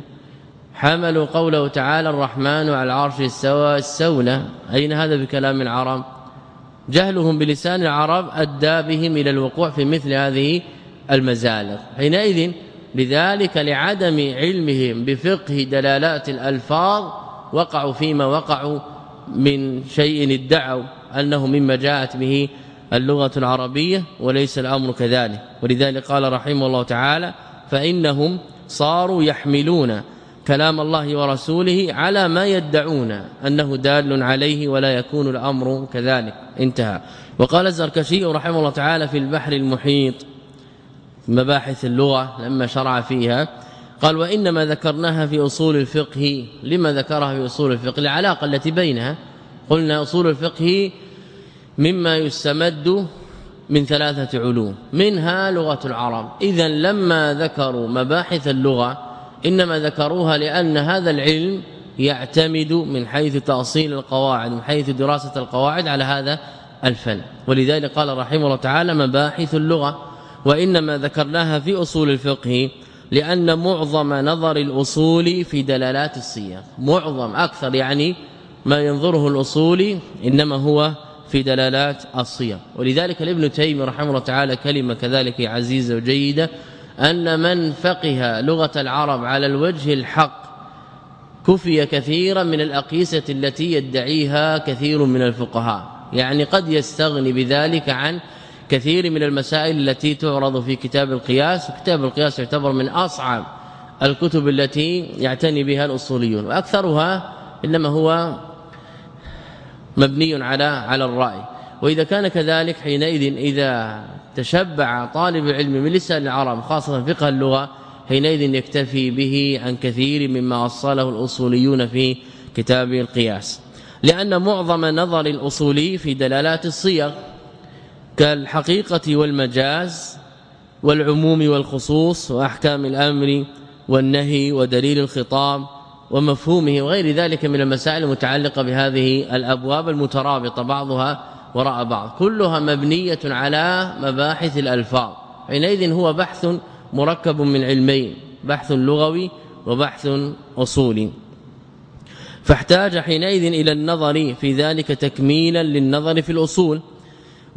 حملوا قوله تعالى الرحمن على العرش استوى السولة. أين هذا بكلام العرب؟ جهلهم بلسان العرب أدى بهم إلى الوقوع في مثل هذه المزالق. حينئذ لذلك لعدم علمهم بفقه دلالات الألفاظ وقعوا فيما وقعوا من شيء ادعوا أنه مما جاءت به اللغة العربية وليس الأمر كذلك. ولذلك قال رحمه الله تعالى فإنهم صاروا يحملون كلام الله ورسوله على ما يدعون أنه دال عليه ولا يكون الأمر كذلك. انتهى. وقال الزركشي رحمه الله تعالى في البحر المحيط مباحث اللغة لما شرع فيها قال وإنما ذكرناها في أصول الفقه. لما ذكرها في أصول الفقه؟ العلاقة التي بينها. قلنا أصول الفقه مما يستمد من ثلاثة علوم منها لغة العرب. اذا لما ذكروا مباحث اللغة إنما ذكروها لأن هذا العلم يعتمد من حيث تأصيل القواعد من حيث دراسة القواعد على هذا الفن. ولذلك قال رحمه الله تعالى مباحث اللغة وإنما ذكرناها في أصول الفقه لأن معظم نظر الأصول في دلالات الصيغ معظم أكثر يعني ما ينظره الأصولي إنما هو في دلالات الصيغ ولذلك ابن تيمية رحمه الله تعالى كلمة كذلك عزيزة وجيدة أن من فقه لغة العرب على الوجه الحق كفي كثيرا من الأقيسة التي يدعيها كثير من الفقهاء. يعني قد يستغني بذلك عن كثير من المسائل التي تعرض في كتاب القياس وكتاب القياس يعتبر من أصعب الكتب التي يعتني بها الأصوليون وأكثرها إنما هو مبني على على الرأي. وإذا كان كذلك حينئذ إذا تشبع طالب العلم من لسان العرب خاصة فقه اللغة حينئذ يكتفي به عن كثير مما أصله الأصوليون في كتاب القياس. لأن معظم نظر الأصولي في دلالات الصيغ كالحقيقة والمجاز والعموم والخصوص وأحكام الأمر والنهي ودليل الخطاب ومفهومه وغير ذلك من المسائل المتعلقة بهذه الأبواب المترابطة بعضها وراء بعض. كلها مبنية على مباحث الألفاظ. حينئذ هو بحث مركب من علمين بحث لغوي وبحث أصولي. فاحتاج حينئذ إلى النظر في ذلك تكميلا للنظر في الأصول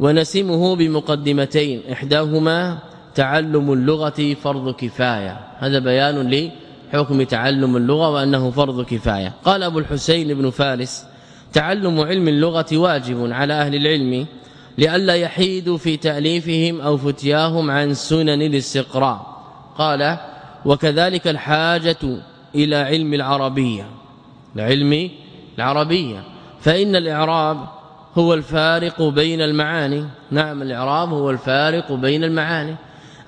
ونسمه بمقدمتين. إحداهما تعلم اللغة فرض كفاية. هذا بيان لي حكم تعلم اللغة وأنه فرض كفاية. قال أبو الحسين بن فارس تعلم علم اللغة واجب على أهل العلم لئلا يحيدوا في تأليفهم أو فتياهم عن سنن الاستقراء. قال وكذلك الحاجة إلى علم العربية. العلم العربية. فإن الإعراب هو الفارق بين المعاني. نعم الإعراب هو الفارق بين المعاني.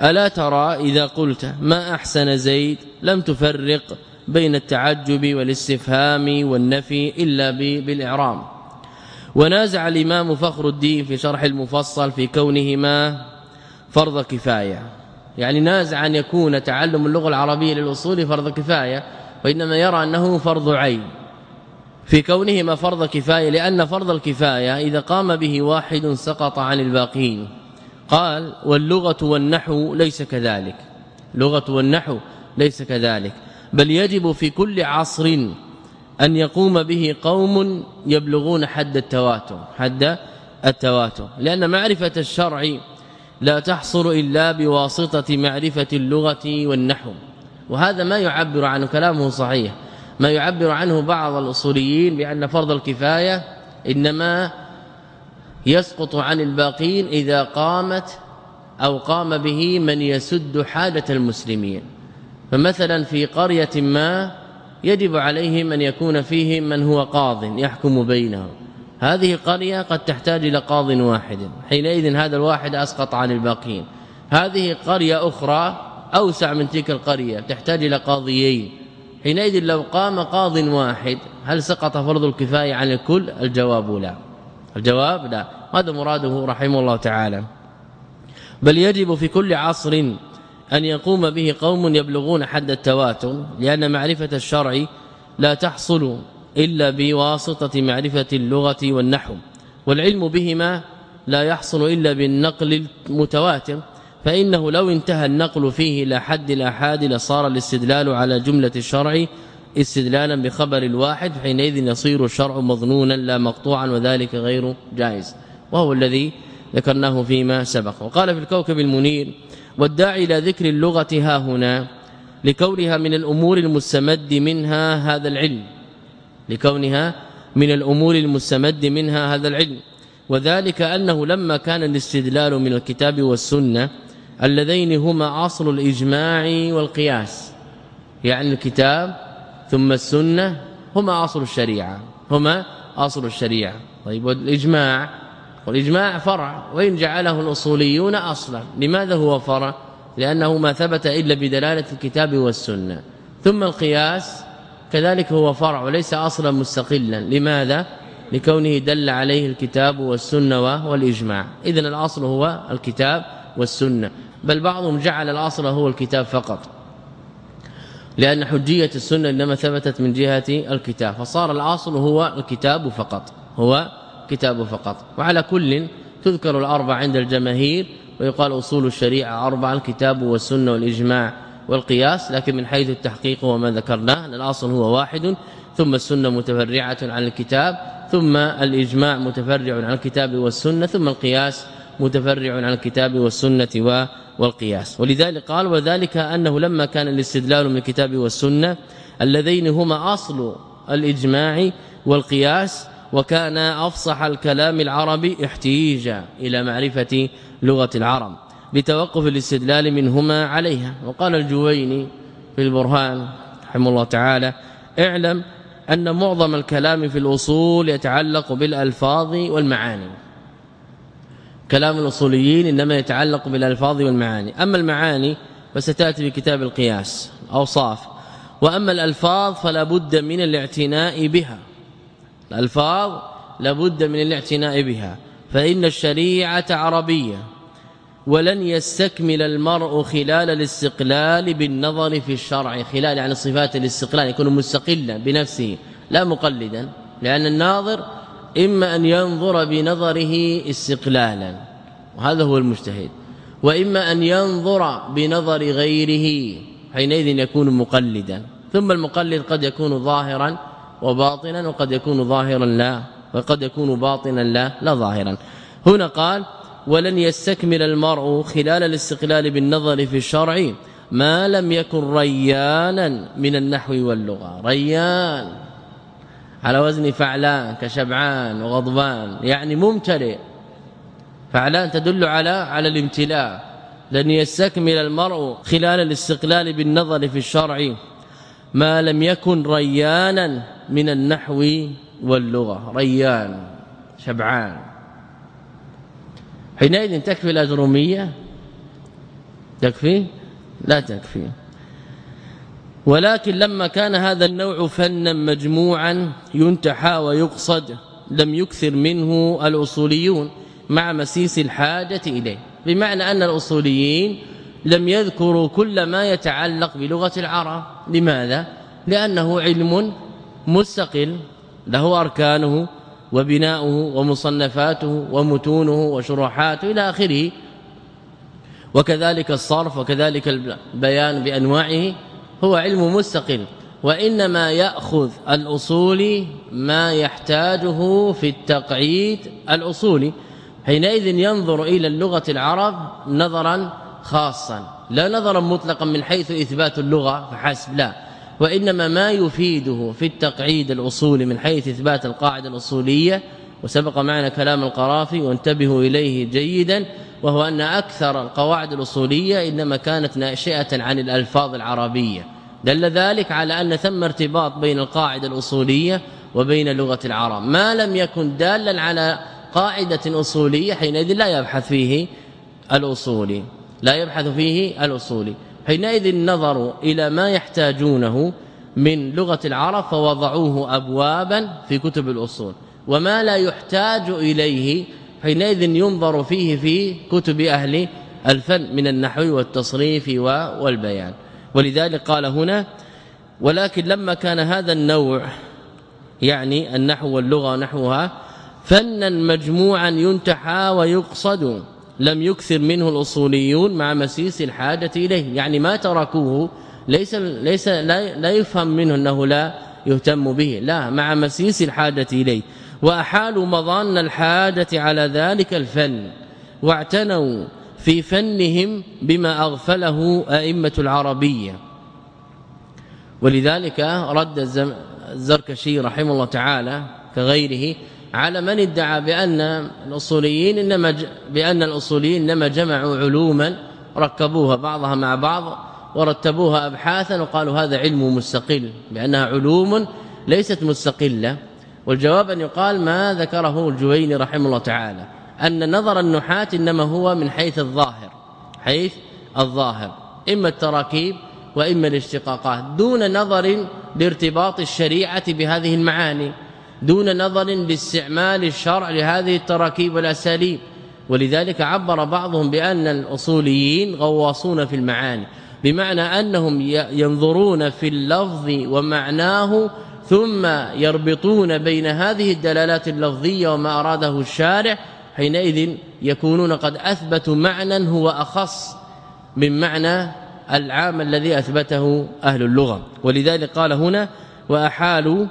ألا ترى إذا قلت ما أحسن زيد؟ لم تفرق. بين التعجب والاستفهام والنفي إلا بالإعرام. ونازع الإمام فخر الدين في شرح المفصل في كونهما فرض كفاية. يعني نازع أن يكون تعلم اللغة العربية للأصول فرض كفاية وإنما يرى أنه فرض عين. في كونهما فرض كفاية لأن فرض الكفاية إذا قام به واحد سقط عن الباقين. قال واللغة والنحو ليس كذلك. لغة والنحو ليس كذلك. بل يجب في كل عصر أن يقوم به قوم يبلغون حد التواتر حد التواتر. لأن معرفة الشرع لا تحصل إلا بواسطة معرفة اللغة والنحو. وهذا ما يعبر عنه كلامه صحيح ما يعبر عنه بعض الأصوليين بأن فرض الكفاية إنما يسقط عن الباقين إذا قامت أو قام به من يسد حاجة المسلمين. فمثلا في قرية ما يجب عليهم أن يكون فيهم من هو قاض يحكم بينهم. هذه قرية قد تحتاج إلى قاض واحد. حينئذ هذا الواحد أسقط عن الباقين. هذه قرية أخرى أوسع من تلك القرية تحتاج إلى قاضيين. حينئذ لو قام قاض واحد هل سقط فرض الكفاية عن الكل؟ الجواب لا. الجواب لا. هذا مراده رحمه الله تعالى. بل يجب في كل عصر أن يقوم به قوم يبلغون حد التواتر لأن معرفة الشرع لا تحصل إلا بواسطة معرفة اللغة والنحو والعلم بهما لا يحصل إلا بالنقل المتواتر فإنه لو انتهى النقل فيه إلى حد الأحاد لصار الاستدلال على جملة الشرع استدلالا بخبر الواحد حينئذ يصير الشرع مظنونا لا مقطوعا وذلك غير جائز وهو الذي ذكرناه فيما سبق. وقال في الكوكب المنير والداعي إلى ذكر اللغة ها هنا لكونها من الأمور المستمد منها هذا العلم. لكونها من الأمور المستمد منها هذا العلم. وذلك أنه لما كان الاستدلال من الكتاب والسنة اللذين هما اصل الإجماع والقياس. يعني الكتاب ثم السنة هما اصل الشريعة. هما اصل الشريعة. طيب والإجماع والإجماع فرع وإن جعله الأصوليون أصلا. لماذا هو فرع؟ لأنه ما ثبت إلا بدلالة الكتاب والسنة. ثم القياس كذلك هو فرع وليس أصلا مستقلا. لماذا؟ لكونه دل عليه الكتاب والسنة والإجماع. اذا الأصل هو الكتاب والسنة. بل بعضهم جعل الأصل هو الكتاب فقط. لأن حجية السنة إنما ثبتت من جهة الكتاب. فصار الأصل هو الكتاب فقط. هو كتاب فقط. وعلى كل تذكر الأربع عند الجماهير ويقال أصول الشريعة أربعة الكتاب والسنة والإجماع والقياس لكن من حيث التحقيق وما ذكرناه الأصل هو واحد ثم السنة متفرعة عن الكتاب ثم الإجماع متفرع عن الكتاب والسنة ثم القياس متفرع عن الكتاب والسنة والقياس. ولذلك قال وذلك أنه لما كان الاستدلال من الكتاب والسنة اللذين هما أصل الإجماع والقياس وكان أفصح الكلام العربي احتيج إلى معرفة لغة العرب لتوقف الاستدلال منهما عليها. وقال الجويني في البرهان رحمه الله تعالى اعلم أن معظم الكلام في الأصول يتعلق بالألفاظ والمعاني. كلام الأصوليين إنما يتعلق بالألفاظ والمعاني. أما المعاني فستأتي في كتاب القياس أوصاف. وأما الألفاظ فلا بد من الاعتناء بها. الألفاظ لابد من الاعتناء بها فإن الشريعة عربية ولن يستكمل المرء خلال الاستقلال بالنظر في الشرع خلال يعني صفات الاستقلال يكون مستقلا بنفسه لا مقلدا لأن الناظر إما أن ينظر بنظره استقلالا وهذا هو المجتهد وإما أن ينظر بنظر غيره حينئذ يكون مقلدا ثم المقلد قد يكون ظاهرا وباطنا وقد يكون ظاهرا لا وقد يكون باطنا لا لا ظاهرا. هنا قال ولن يستكمل المرء خلال الاستقلال بالنظر في الشرع ما لم يكن ريانا من النحو واللغة. ريان. على وزن فعلان كشبعان وغضبان. يعني ممتلئ. فعلان تدل على على الامتلاء. لن يستكمل المرء خلال الاستقلال بالنظر في الشرع ما لم يكن ريانا من النحو واللغة ريان شبعان. حينئذ تكفي الأجرومية؟ تكفي؟ لا تكفي. ولكن لما كان هذا النوع فنا مجموعا ينتحى ويقصد لم يكثر منه الأصوليون مع مسيس الحاجة إليه. بمعنى أن الأصوليين لم يذكروا كل ما يتعلق بلغة العرب. لماذا؟ لأنه علم مستقل له أركانه وبناؤه ومصنفاته ومتونه وشروحاته إلى آخره. وكذلك الصرف وكذلك البيان بأنواعه هو علم مستقل. وإنما يأخذ الأصول ما يحتاجه في التقعيد الأصولي. حينئذ ينظر إلى اللغة العرب نظرا خاصا. لا نظرا مطلقا من حيث إثبات اللغة فحسب لا. وإنما ما يفيده في التقعيد الأصولي من حيث إثبات القاعدة الأصولية وسبق معنا كلام القرافي وانتبهوا إليه جيدا وهو أن أكثر القواعد الأصولية إنما كانت ناشئة عن الألفاظ العربية. دل ذلك على أن ثم ارتباط بين القاعدة الأصولية وبين لغة العرب. ما لم يكن دالا على قاعدة أصولية حينئذ لا يبحث فيه الأصولي. لا يبحث فيه الأصولي. حينئذ نظروا إلى ما يحتاجونه من لغة العرب فوضعوه أبوابا في كتب الأصول. وما لا يحتاج إليه حينئذ ينظر فيه في كتب أهل الفن من النحو والتصريف والبيان. ولذلك قال هنا ولكن لما كان هذا النوع يعني النحو واللغة ونحوها فنا مجموعا ينتحى ويقصد لم يكثر منه الأصوليون مع مسيس الحاجة إليه. يعني ما تركوه ليس ليس لا, لا يفهم منه أنه لا يهتم به. لا مع مسيس الحاجة إليه. واحالوا مظان الحاجة على ذلك الفن. واعتنوا في فنهم بما أغفله أئمة العربية. ولذلك رد الزركشي رحمه الله تعالى كغيره على من ادعى بأن الأصوليين إنما بأن الأصوليين إنما جمعوا علوما ركبوها بعضها مع بعض ورتبوها أبحاثا وقالوا هذا علم مستقل بأنها علوم ليست مستقلة. والجواب أن يقال ما ذكره الجويني رحمه الله تعالى أن نظر النحاة إنما هو من حيث الظاهر حيث الظاهر إما التراكيب وإما الاشتقاقات دون نظر لارتباط الشريعة بهذه المعاني. دون نظر لاستعمال الشرع لهذه التراكيب والأساليب. ولذلك عبر بعضهم بأن الأصوليين غواصون في المعاني بمعنى أنهم ينظرون في اللفظ ومعناه ثم يربطون بين هذه الدلالات اللفظية وما أراده الشارع حينئذ يكونون قد أثبتوا معنى هو أخص من معنى العام الذي أثبته أهل اللغة. ولذلك قال هنا وأحالوا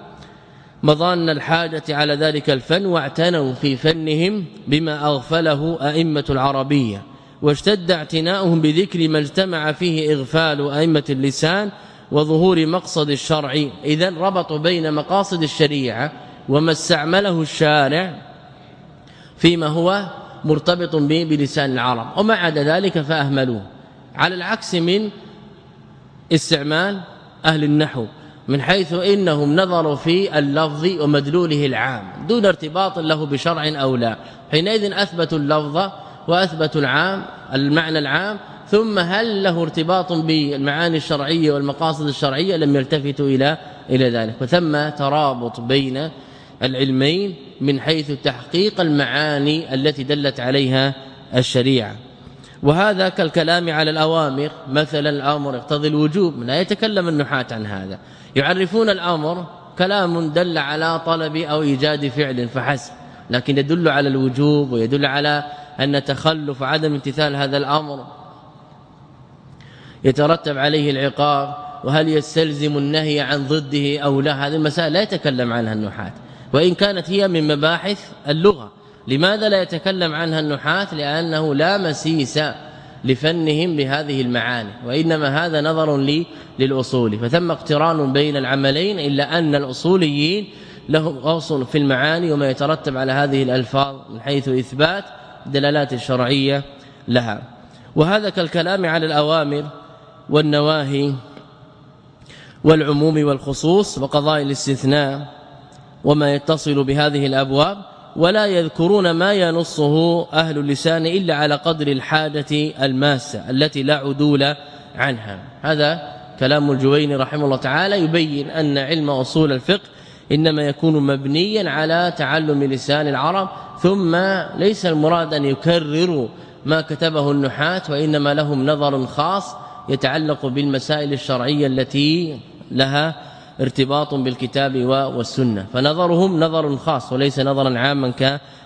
مظان الحاجة على ذلك الفن واعتنوا في فنهم بما أغفله أئمة العربية واشتد اعتناؤهم بذكر ما اجتمع فيه إغفال أئمة اللسان وظهور مقصد الشرع. اذا ربطوا بين مقاصد الشريعة وما استعمله الشارع فيما هو مرتبط به بلسان العرب. وما عدا ذلك فأهملوه. على العكس من استعمال أهل النحو. من حيث إنهم نظروا في اللفظ ومدلوله العام دون ارتباط له بشرع أو لا. حينئذ أثبتوا اللفظ وأثبتوا العام المعنى العام ثم هل له ارتباط بالمعاني الشرعية والمقاصد الشرعية؟ لم يلتفتوا إلى إلى ذلك. وثم ترابط بين العلمين من حيث تحقيق المعاني التي دلت عليها الشريعة. وهذا كالكلام على الأوامر. مثلا الأمر يقتضي الوجوب. لا يتكلم النحاة عن هذا. يعرفون الأمر كلام دل على طلب أو إيجاد فعل فحسب لكن يدل على الوجوب ويدل على أن تخلف عدم امتثال هذا الأمر. يترتب عليه العقاب وهل يستلزم النهي عن ضده أو لا؟ هذه المسائل لا يتكلم عنها النحاة. وإن كانت هي من مباحث اللغة لماذا لا يتكلم عنها النحاة؟ لأنه لا مسيس لفنهم بهذه المعاني وإنما هذا نظر لي للأصول. فثم اقتران بين العملين إلا أن الأصوليين لهم غوص في المعاني وما يترتب على هذه الألفاظ من حيث إثبات دلالات الشرعية لها. وهذا كالكلام على الأوامر والنواهي والعموم والخصوص وقضاء الاستثناء وما يتصل بهذه الأبواب ولا يذكرون ما ينصه أهل اللسان إلا على قدر الحاجة الماسة التي لا عدول عنها. هذا كلام الجويني رحمه الله تعالى يبين أن علم أصول الفقه إنما يكون مبنيا على تعلم لسان العرب ثم ليس المراد أن يكرروا ما كتبه النحاة وإنما لهم نظر خاص يتعلق بالمسائل الشرعية التي لها ارتباط بالكتاب والسنة. فنظرهم نظر خاص وليس نظرا عاما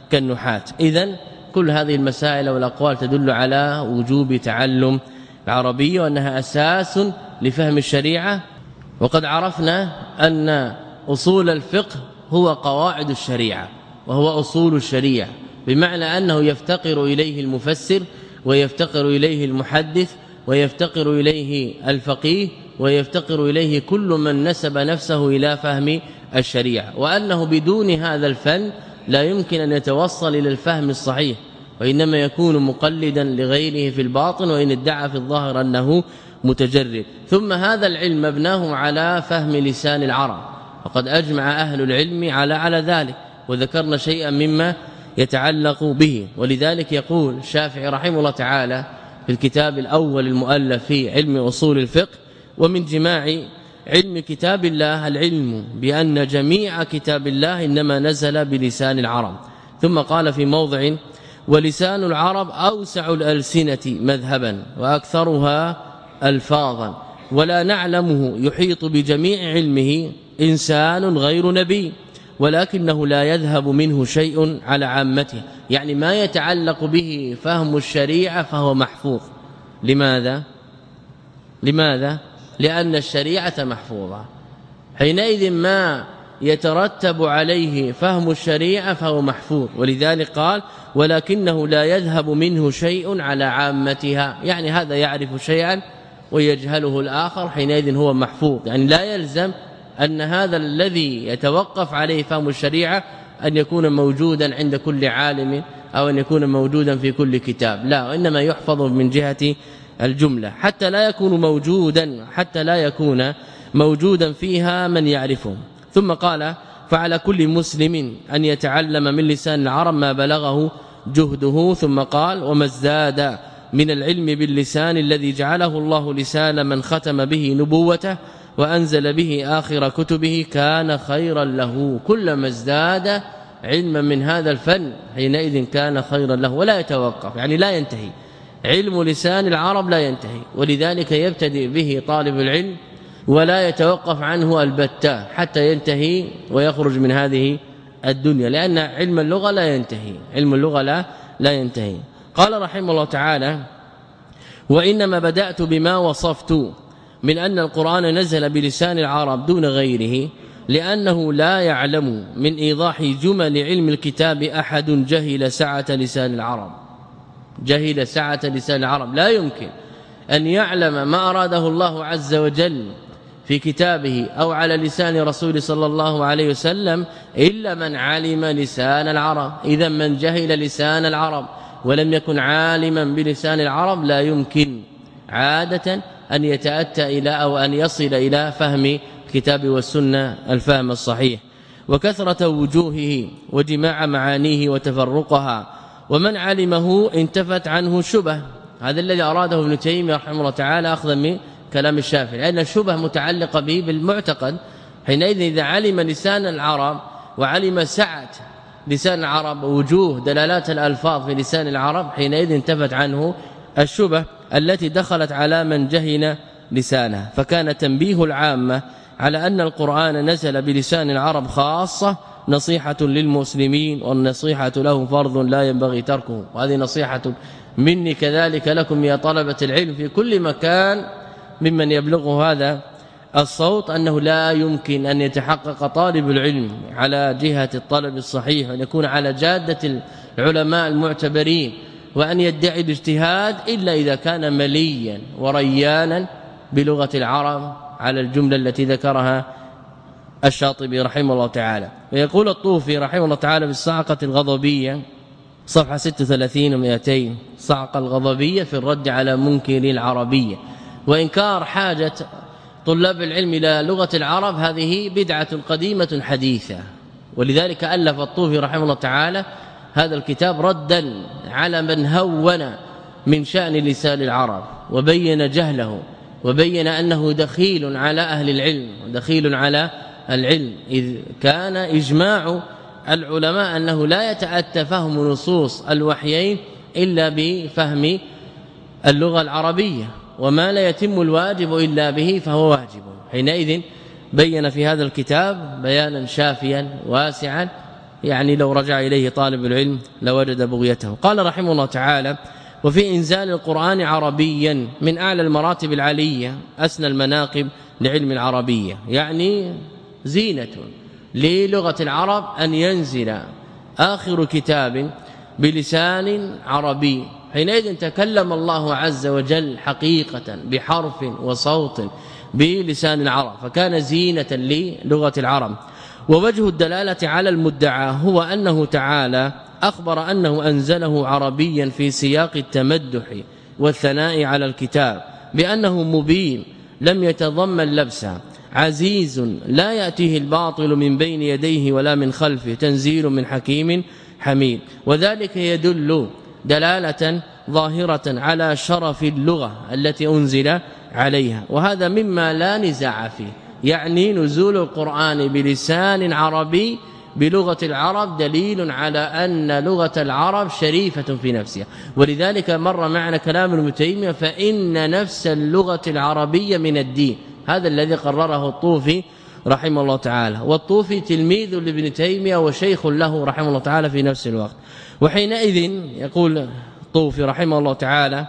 كالنحاة. اذا كل هذه المسائل والأقوال تدل على وجوب تعلم العربيه وأنها أساس لفهم الشريعة. وقد عرفنا أن أصول الفقه هو قواعد الشريعة وهو أصول الشريعة. بمعنى أنه يفتقر إليه المفسر ويفتقر إليه المحدث ويفتقر إليه الفقيه ويفتقر إليه كل من نسب نفسه إلى فهم الشريعة. وأنه بدون هذا الفن لا يمكن أن يتوصل إلى الفهم الصحيح وإنما يكون مقلدا لغيره في الباطن وإن ادعى في الظاهر أنه متجرد. ثم هذا العلم مبناه على فهم لسان العرب وقد أجمع أهل العلم على على ذلك وذكرنا شيئا مما يتعلق به. ولذلك يقول الشافعي رحمه الله تعالى في الكتاب الأول المؤلف في علم أصول الفقه ومن جماع علم كتاب الله العلم بأن جميع كتاب الله إنما نزل بلسان العرب. ثم قال في موضع ولسان العرب أوسع الألسنة مذهبا وأكثرها الفاظا ولا نعلمه يحيط بجميع علمه إنسان غير نبي ولكنه لا يذهب منه شيء على عامته. يعني ما يتعلق به فهم الشريعة فهو محفوظ. لماذا؟ لماذا؟ لأن الشريعة محفوظة. حينئذ ما يترتب عليه فهم الشريعة فهو محفوظ. ولذلك قال ولكنه لا يذهب منه شيء على عامتها. يعني هذا يعرف شيئا ويجهله الآخر حينئذ هو محفوظ. يعني لا يلزم أن هذا الذي يتوقف عليه فهم الشريعة أن يكون موجودا عند كل عالم أو أن يكون موجودا في كل كتاب. لا وإنما يحفظ من جهة الجملة حتى لا يكون موجودا حتى لا يكون موجودا فيها من يعرفه. ثم قال فعلى كل مسلم أن يتعلم من لسان العرب ما بلغه جهده. ثم قال وما ازداد من العلم باللسان الذي جعله الله لسان من ختم به نبوته وأنزل به آخر كتبه كان خيرا له. كلما ازداد علما من هذا الفن حينئذ كان خيرا له ولا يتوقف يعني لا ينتهي. علم لسان العرب لا ينتهي ولذلك يبتدئ به طالب العلم ولا يتوقف عنه البتة حتى ينتهي ويخرج من هذه الدنيا لأن علم اللغة لا ينتهي علم اللغة لا لا ينتهي. قال رحمه الله تعالى وإنما بدأت بما وصفت من أن القرآن نزل بلسان العرب دون غيره لأنه لا يعلم من إيضاح جمل علم الكتاب أحد جهل سعة لسان العرب. جهل سعة لسان العرب لا يمكن أن يعلم ما أراده الله عز وجل في كتابه أو على لسان رسول صلى الله عليه وسلم إلا من علم لسان العرب. إذا من جهل لسان العرب ولم يكن عالما بلسان العرب لا يمكن عادة أن يتأتى إلى أو أن يصل إلى فهم الكتاب والسنة الفهم الصحيح. وكثرة وجوهه وجماع معانيه وتفرقها ومن علمه انتفت عنه الشبه هذا الذي أراده ابن تيمية رحمه الله تعالى اخذا من كلام الشافعي. لأن الشبه متعلقة به بالمعتقد. حينئذ إذا علم لسان العرب وعلم سعة لسان العرب وجوه دلالات الألفاظ في لسان العرب حينئذ انتفت عنه الشبه التي دخلت على من جهل لسانه. فكان تنبيه العامة على أن القرآن نزل بلسان العرب خاصة نصيحة للمسلمين والنصيحة لهم فرض لا ينبغي تركه. وهذه نصيحة مني كذلك لكم يا طلبة العلم في كل مكان ممن يبلغه هذا الصوت أنه لا يمكن أن يتحقق طالب العلم على جهة الطلب الصحيح وأن يكون على جادة العلماء المعتبرين وأن يدعي الاجتهاد إلا إذا كان مليا وريانا بلغة العرب على الجملة التي ذكرها الشاطبي رحمه الله تعالى. ويقول الطوفي رحمه الله تعالى في الصعقة الغضبية صفحة 36 و200 صعقة الغضبية في الرد على منكر العربية. وإنكار حاجة طلاب العلم إلى لغة العرب هذه بدعة قديمة حديثة. ولذلك ألف الطوفي رحمه الله تعالى هذا الكتاب ردا على من هون من شأن لسان العرب وبين جهله وبين أنه دخيل على أهل العلم ودخيل على العلم إذ كان إجماع العلماء أنه لا يتأتى فهم نصوص الوحيين إلا بفهم اللغة العربية وما لا يتم الواجب إلا به فهو واجب. حينئذ بين في هذا الكتاب بيانا شافيا واسعا يعني لو رجع إليه طالب العلم لوجد بغيته. قال رحمه الله تعالى وفي إنزال القرآن عربيا من أعلى المراتب العاليه اسنى المناقب لعلم العربية. يعني زينة للغة العرب أن ينزل آخر كتاب بلسان عربي. حينئذ تكلم الله عز وجل حقيقة بحرف وصوت بلسان العرب فكان زينة للغة العرب. ووجه الدلالة على المدعى هو أنه تعالى أخبر أنه أنزله عربيا في سياق التمدح والثناء على الكتاب بأنه مبين لم يتضمن لبسا عزيز لا يأتيه الباطل من بين يديه ولا من خلفه تنزيل من حكيم حميد. وذلك يدل دلالة ظاهرة على شرف اللغة التي أنزل عليها. وهذا مما لا نزاع فيه. يعني نزول القرآن بلسان عربي بلغة العرب دليل على أن لغة العرب شريفة في نفسها. ولذلك مر معنا كلام ابن تيمية فإن نفس اللغة العربية من الدين. هذا الذي قرره الطوفي رحمه الله تعالى. والطوفي تلميذ لابن تيمية وشيخ له رحمه الله تعالى في نفس الوقت. وحينئذ يقول الطوفي رحمه الله تعالى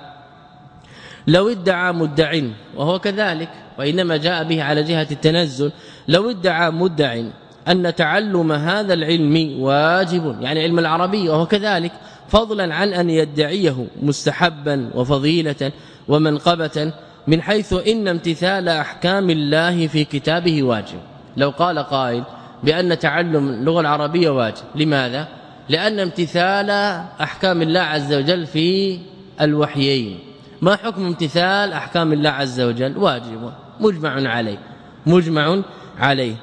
لو ادعى مدع وهو كذلك وإنما جاء به على جهة التنزل لو ادعى مدع أن تعلم هذا العلم واجب يعني علم العربية وهو كذلك فضلا عن أن يدعيه مستحبا وفضيلة ومنقبة من حيث إن امتثال أحكام الله في كتابه واجب. لو قال قائل بأن تعلم اللغة العربية واجب. لماذا؟ لأن امتثال أحكام الله عز وجل في الوحيين. ما حكم امتثال أحكام الله عز وجل؟ واجب. مجمع عليه. مجمع عليه.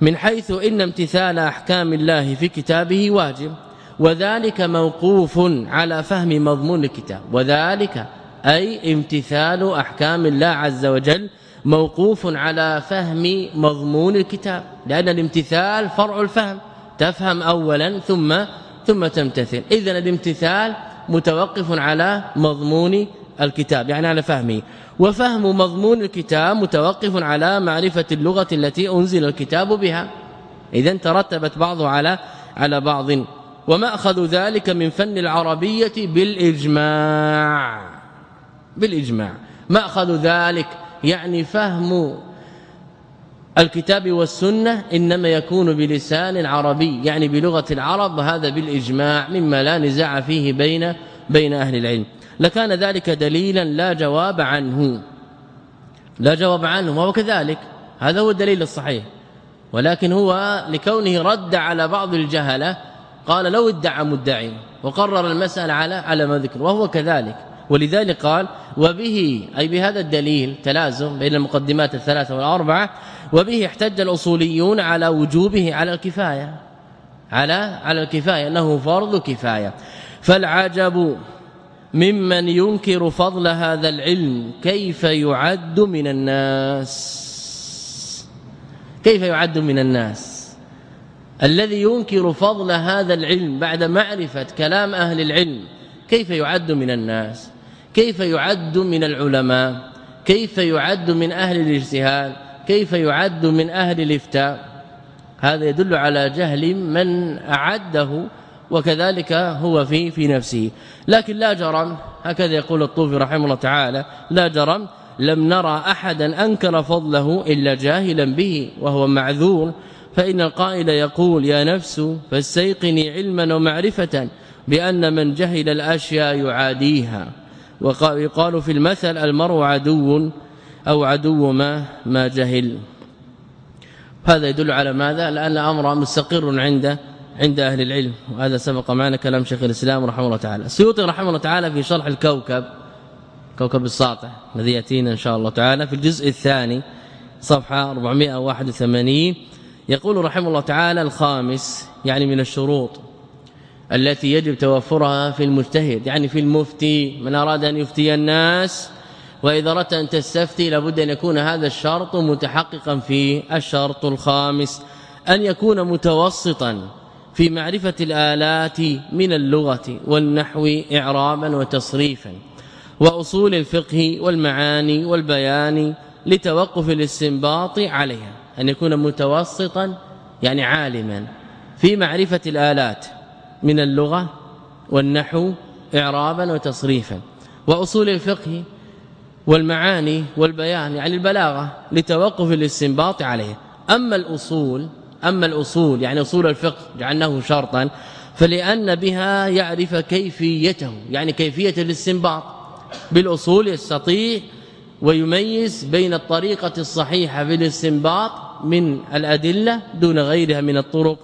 من حيث إن امتثال أحكام الله في كتابه واجب. وذلك موقوف على فهم مضمون الكتاب. وذلك أي امتثال أحكام الله عز وجل موقوف على فهم مضمون الكتاب. لأن الامتثال فرع الفهم. تفهم اولا ثم ثم تمتثل. اذا الامتثال متوقف على مضمون الكتاب يعني على فهمه. وفهم مضمون الكتاب متوقف على معرفة اللغة التي أنزل الكتاب بها. اذا ترتبت بعض على على بعض. ومأخذ ذلك من فن العربية بالإجماع. بالإجماع. مأخذ ذلك يعني فهم الكتاب والسنة إنما يكون بلسان عربي يعني بلغة العرب وهذا بالإجماع مما لا نزاع فيه بين بين أهل العلم. لكان ذلك دليلا لا جواب عنه. لا جواب عنه وهو كذلك. هذا هو الدليل الصحيح. ولكن هو لكونه رد على بعض الجهلة قال لو ادعى مدعي وقرر المسألة على على ما ذكر وهو كذلك. ولذلك قال وبه أي بهذا الدليل تلازم بين المقدمات الثلاثة والأربعة وبه احتج الأصوليون على وجوبه على الكفاية على على الكفاية أنه فرض كفاية. فالعجب ممن ينكر فضل هذا العلم كيف يعد من الناس؟ كيف يعد من الناس؟ الذي ينكر فضل هذا العلم بعد معرفة كلام أهل العلم كيف يعد من الناس؟ كيف يعد من العلماء؟ كيف يعد من أهل الاجتهاد؟ كيف يعد من أهل الإفتاء؟ هذا يدل على جهل من أعده وكذلك هو في في نفسه. لكن لا جرم هكذا يقول الطوفي رحمه الله تعالى لا جرم لم نرى أحدا أنكر فضله إلا جاهلا به وهو معذور. فإن القائل يقول يا نفس فاستيقني علما ومعرفة بأن من جهل الأشياء يعاديها. ويقال في المثل المرء عدو أو عدو ما ما جهل. هذا يدل على ماذا؟ لأن الأمر مستقر عند عند أهل العلم. وهذا سبق معنا كلام شيخ الإسلام رحمه الله تعالى. السيوطي رحمه الله تعالى في شرح الكوكب كوكب الساطع الذي يأتينا إن شاء الله تعالى في الجزء الثاني صفحة 481 يقول رحمه الله تعالى الخامس يعني من الشروط. التي يجب توفرها في المجتهد. يعني في المفتي من أراد أن يفتي الناس وإذا أردت أن تستفتي لابد أن يكون هذا الشرط متحققا في الشرط الخامس. أن يكون متوسطا في معرفة الآلات من اللغة والنحو إعرابا وتصريفا وأصول الفقه والمعاني والبيان لتوقف الاستنباط عليها. أن يكون متوسطا يعني عالما في معرفة الآلات. من اللغة والنحو إعرابا وتصريفا. وأصول الفقه والمعاني والبيان يعني البلاغة لتوقف الاستنباط عليها أما الأصول أما الأصول يعني أصول الفقه جعلناه شرطا فلأن بها يعرف كيفيته يعني كيفية الاستنباط. بالأصول يستطيع ويميز بين الطريقة الصحيحة في الاستنباط من الأدلة دون غيرها من الطرق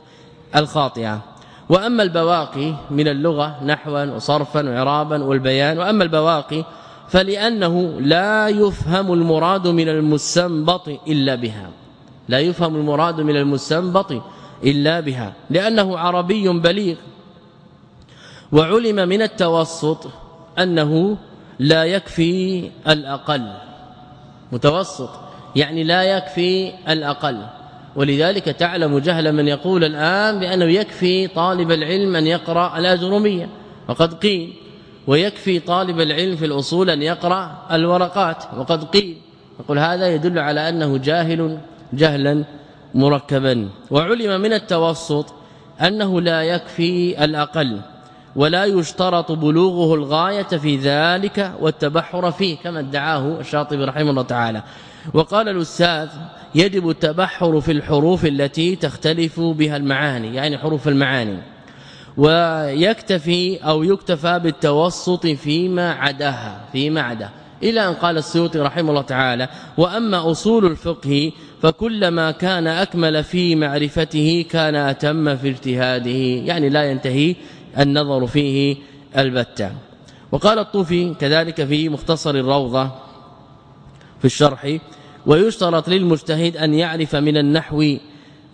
الخاطئة. وأما البواقي من اللغة نحوا وصرفا وعرابا والبيان وأما البواقي فلأنه لا يفهم المراد من المستنبط إلا بها لا يفهم المراد من المستنبط إلا بها لأنه عربي بليغ. وعلم من التوسط أنه لا يكفي الأقل متوسط يعني لا يكفي الأقل. ولذلك تعلم جهل من يقول الآن بأنه يكفي طالب العلم أن يقرأ الأجرمية وقد قيل ويكفي طالب العلم في الأصول أن يقرأ الورقات. وقد قيل يقول هذا يدل على أنه جاهل جهلا مركبا. وعلم من التوسط أنه لا يكفي الأقل ولا يشترط بلوغه الغاية في ذلك والتبحر فيه كما ادعاه الشاطبي رحمه الله تعالى. وقال الأستاذ يجب التبحر في الحروف التي تختلف بها المعاني يعني حروف المعاني. ويكتفي أو يكتفى بالتوسط فيما عداها فيما عداها. إلى أن قال السيوطي رحمه الله تعالى وأما أصول الفقه فكلما كان أكمل في معرفته كان أتم في اجتهاده يعني لا ينتهي النظر فيه البتة. وقال الطوفي كذلك في مختصر الروضة في الشرح ويشترط للمجتهد أن يعرف من النحو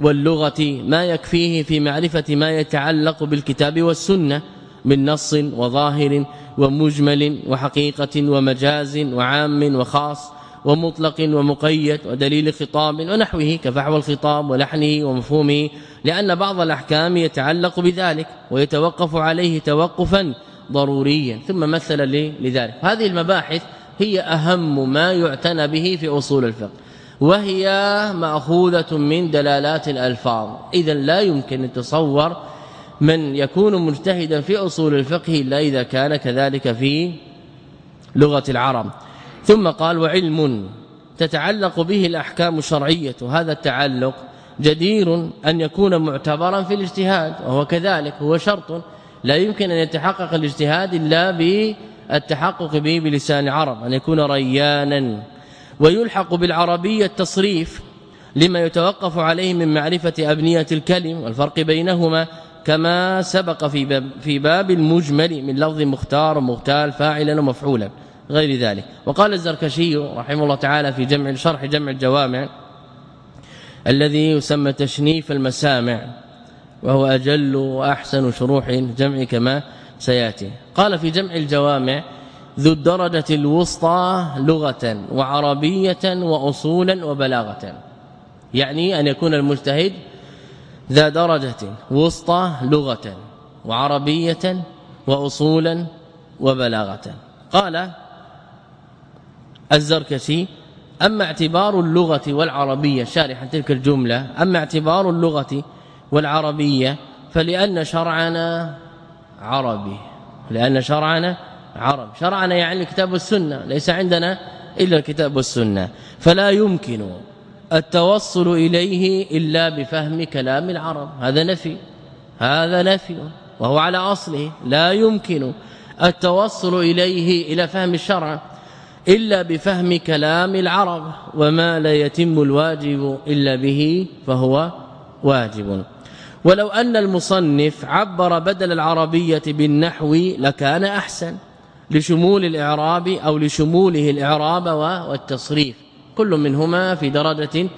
واللغة ما يكفيه في معرفة ما يتعلق بالكتاب والسنة من نص وظاهر ومجمل وحقيقة ومجاز وعام وخاص ومطلق ومقيد ودليل خطاب ونحوه كفحوى الخطاب ولحنه ومفهومه لأن بعض الأحكام يتعلق بذلك ويتوقف عليه توقفا ضروريا ثم مثل لذلك. هذه المباحث هي أهم ما يعتنى به في أصول الفقه وهي مأخوذة من دلالات الألفاظ. اذا لا يمكن ان تصور من يكون مجتهدا في أصول الفقه إلا إذا كان كذلك في لغة العرب. ثم قال وعلم تتعلق به الأحكام الشرعية هذا التعلق جدير أن يكون معتبرا في الاجتهاد وهو كذلك هو شرط. لا يمكن أن يتحقق الاجتهاد إلا بالتحقق به بلسان العرب أن يكون ريانا. ويلحق بالعربية التصريف لما يتوقف عليه من معرفة أبنية الكلم والفرق بينهما كما سبق في باب, في باب المجمل من لفظ مختار ومغتال فاعلا ومفعولا غير ذلك. وقال الزركشي رحمه الله تعالى في جمع شرح جمع الجوامع الذي يسمى تشنيف المسامع وهو أجل وأحسن شروح الجمع كما سيأتي. قال في جمع الجوامع ذو الدرجة الوسطى لغة وعربية وأصولا وبلاغة. يعني أن يكون المجتهد ذا درجة وسطى لغة وعربية وأصولا وبلاغة. قال الزركشي أما اعتبار اللغة والعربية شارحا تلك الجملة أما اعتبار اللغة والعربية فلأن شرعنا عربي لأن شرعنا عرب. شرعنا يعني الكتاب والسنة ليس عندنا إلا الكتاب والسنة. فلا يمكن التوصل إليه إلا بفهم كلام العرب. هذا نفي هذا نفي وهو على أصله. لا يمكن التوصل إليه إلى فهم الشرع إلا بفهم كلام العرب وما لا يتم الواجب إلا به فهو واجب. ولو أن المصنف عبر بدل العربية بالنحو لكان أحسن لشمول الإعراب أو لشموله الإعراب والتصريف كل منهما في درجة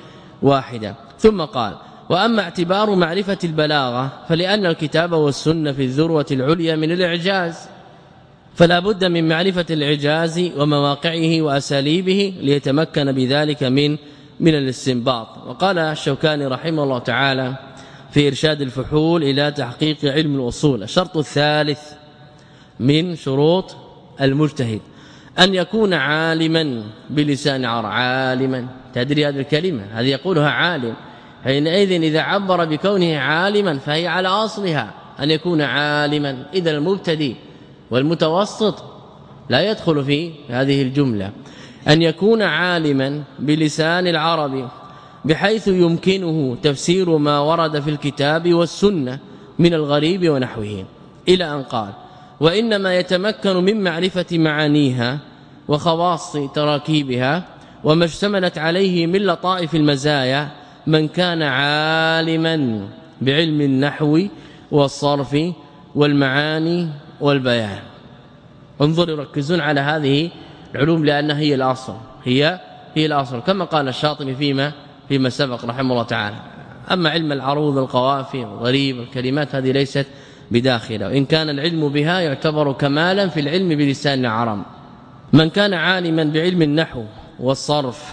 واحدة. ثم قال وأما اعتبار معرفة البلاغة فلأن الكتاب والسنة في الذروة العليا من الإعجاز فلا بد من معرفة الإعجاز ومواقعه وأساليبه ليتمكن بذلك من من الاستنباط. وقال الشوكاني رحمه الله تعالى في إرشاد الفحول إلى تحقيق علم الأصول. الشرط الثالث من شروط المجتهد. أن يكون عالما بلسان عرب عالما. تدري هذه الكلمة؟ هذه يقولها عالم. حينئذ إذا عبر بكونه عالما فهي على أصلها أن يكون عالما. إذا المبتدي والمتوسط لا يدخل في هذه الجملة. أن يكون عالما بلسان العرب. بحيث يمكنه تفسير ما ورد في الكتاب والسنة من الغريب ونحوه. إلى أن قال وإنما يتمكن من معرفة معانيها وخواص تراكيبها وما اشتملت عليه من لطائف المزايا من كان عالما بعلم النحو والصرف والمعاني والبيان. انظروا ركزون على هذه العلوم لأنها هي الأصل. هي هي الأصل. كما قال الشاطبي فيما فيما سبق رحمه الله تعالى. أما علم العروض القوافي الغريب الكلمات هذه ليست بداخلة. وإن كان العلم بها يعتبر كمالا في العلم بلسان العرب. من كان عالما بعلم النحو والصرف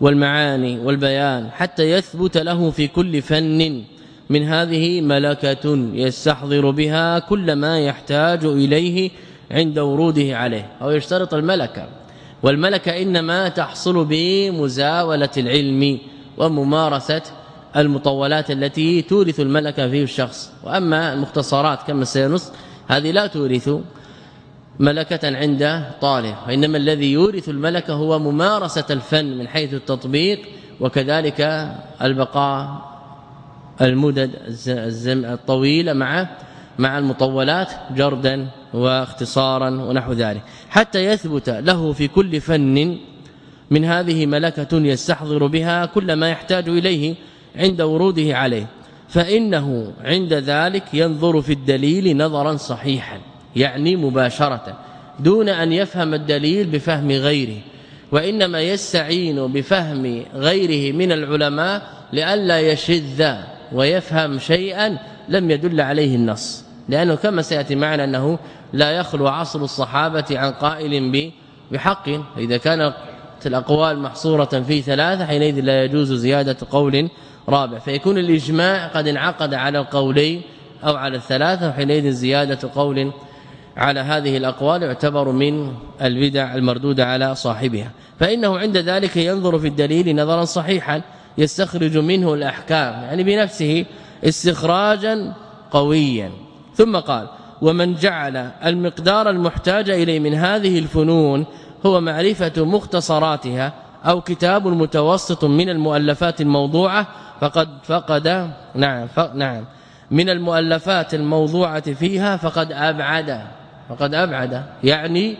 والمعاني والبيان حتى يثبت له في كل فن من هذه ملكة يستحضر بها كل ما يحتاج إليه عند وروده عليه. أو يشترط الملكة. والملكة إنما تحصل بمزاولة العلم. وممارسة المطولات التي تورث الملكة في الشخص. وأما المختصرات كما سينص هذه لا تورث ملكة عند طالب وإنما الذي يورث الملكة هو ممارسة الفن من حيث التطبيق وكذلك البقاء المدد الطويلة مع مع المطولات جردا واختصارا ونحو ذلك. حتى يثبت له في كل فن من هذه ملكة يستحضر بها كل ما يحتاج إليه عند وروده عليه فإنه عند ذلك ينظر في الدليل نظرا صحيحا يعني مباشرة دون أن يفهم الدليل بفهم غيره وإنما يستعين بفهم غيره من العلماء لئلا يشذ ويفهم شيئا لم يدل عليه النص لأنه كما سيأتي معنا أنه لا يخلو عصر الصحابة عن قائل بحق إذا كانت الأقوال محصورة في ثلاثة حينئذ لا يجوز زيادة قول رابع. فيكون الإجماع قد انعقد على القولين أو على الثلاثة وحينئذ زيادة قول على هذه الأقوال يعتبر من البدع المردودة على صاحبها. فإنه عند ذلك ينظر في الدليل نظرا صحيحا يستخرج منه الأحكام يعني بنفسه استخراجا قويا. ثم قال ومن جعل المقدار المحتاج إليه من هذه الفنون هو معرفة مختصراتها أو كتاب متوسط من المؤلفات الموضوعة فقد فقد نعم نعم من المؤلفات الموضوعة فيها فقد أبعد فقد أبعد يعني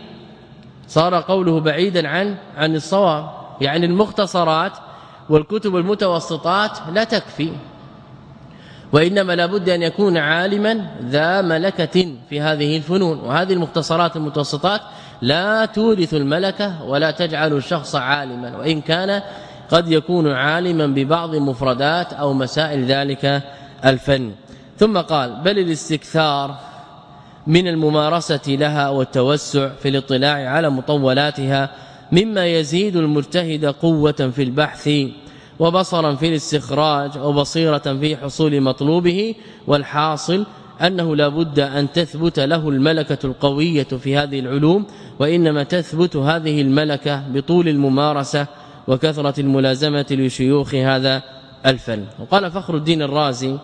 صار قوله بعيدا عن عن الصواب يعني المختصرات والكتب المتوسطات لا تكفي. وإنما لابد أن يكون عالما ذا ملكة في هذه الفنون وهذه المختصرات المتوسطات لا تورث الملكة ولا تجعل الشخص عالما وإن كان قد يكون عالما ببعض مفردات أو مسائل ذلك الفن. ثم قال بل الاستكثار من الممارسة لها والتوسع في الاطلاع على مطولاتها مما يزيد المجتهد قوة في البحث وبصرا في الاستخراج وبصيرة في حصول مطلوبه والحاصل أنه لا بد أن تثبت له الملكة القوية في هذه العلوم وإنما تثبت هذه الملكة بطول الممارسة وكثرة الملازمة لشيوخ هذا الفن. وقال فخر الدين الرازي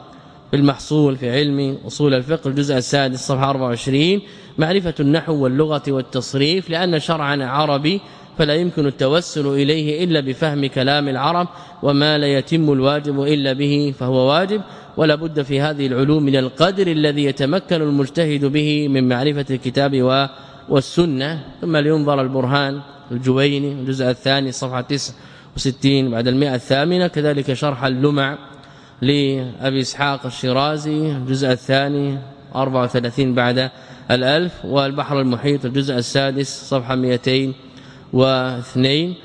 في المحصول في علم أصول الفقه الجزء السادس صفحة 24 معرفة النحو واللغة والتصريف لأن شرعا عربي فلا يمكن التوسل إليه إلا بفهم كلام العرب وما لا يتم الواجب إلا به فهو واجب. ولا بد في هذه العلوم من القدر الذي يتمكن المجتهد به من معرفة الكتاب والسنة. ثم لينظر البرهان الجويني الجزء الثاني صفحة 69 بعد المئة الثامنة. كذلك شرح اللمع لأبي إسحاق الشيرازي الجزء الثاني 34 بعد الألف. والبحر المحيط الجزء السادس صفحة 202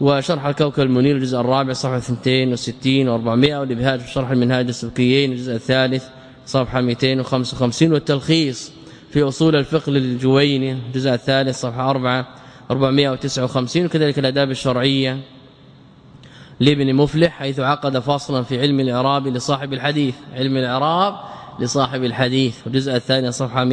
وشرح الكوكب المنير الجزء الرابع صفحة 62 و400 والابهاج شرح المنهاج السلوكيين الجزء الثالث صفحة 255 والتلخيص في أصول الفقه للجويني الجزء الثالث صفحة 4 459 وكذلك الأداب الشرعية لابن مفلح حيث عقد فاصلا في علم الإعراب لصاحب الحديث. علم الإعراب لصاحب الحديث. الجزء الثاني صفحة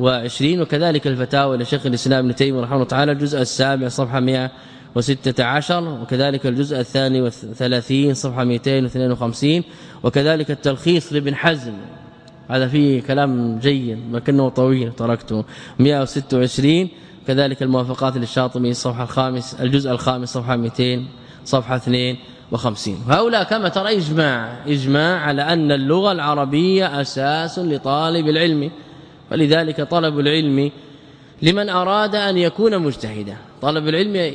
128 وكذلك الفتاوى لشيخ الإسلام ابن تيمية رحمه الله تعالى الجزء السابع صفحة 116 وكذلك الجزء الثاني والثلاثين صفحة 252 وكذلك التلخيص لابن حزم. هذا فيه كلام جيد لكنه طويل تركته. 126 كذلك الموافقات للشاطبي الصفحه الخامس الجزء الخامس صفحة 200 صفحة 52 هؤلاء كما ترى إجماع إجماع على أن اللغة العربية أساس لطالب العلم. ولذلك طلب العلم لمن أراد أن يكون مجتهدا. طلب العلم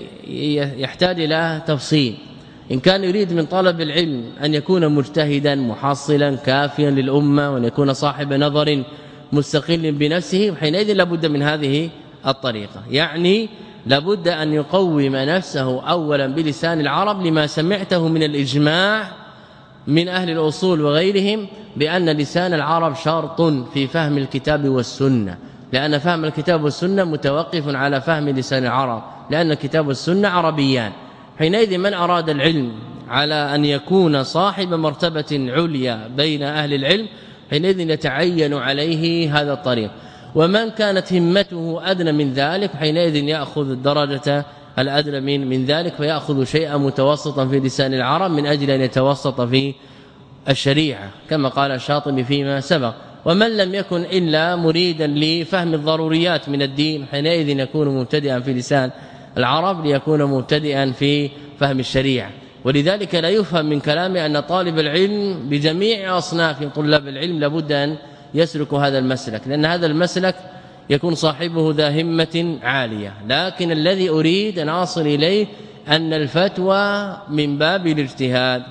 يحتاج إلى تفصيل. إن كان يريد من طلب العلم أن يكون مجتهدا محصلا كافيا للأمة وأن يكون صاحب نظر مستقل بنفسه حينئذ لابد من هذه الطريقة. يعني لابد أن يقوم نفسه اولا بلسان العرب لما سمعته من الإجماع من أهل الأصول وغيرهم بأن لسان العرب شرط في فهم الكتاب والسنة لأن فهم الكتاب والسنة متوقف على فهم لسان العرب لأن الكتاب والسنة عربيان. حينئذ من أراد العلم على أن يكون صاحب مرتبة عليا بين أهل العلم حينئذ يتعين عليه هذا الطريق. ومن كانت همته أدنى من ذلك حينئذ يأخذ الدرجة الأدنى من من ذلك؟ فيأخذ شيئا متوسطا في لسان العرب من أجل أن يتوسط في الشريعة كما قال الشاطبي فيما سبق. ومن لم يكن إلا مريدا لفهم الضروريات من الدين حينئذ يكون مبتدئا في لسان العرب ليكون مبتدئا في فهم الشريعة. ولذلك لا يفهم من كلامه أن طالب العلم بجميع أصناف طلاب العلم لابد أن يسلك هذا المسلك لأن هذا المسلك يكون صاحبه ذا همة عالية. لكن الذي أريد أن أصل إليه أن الفتوى من باب الاجتهاد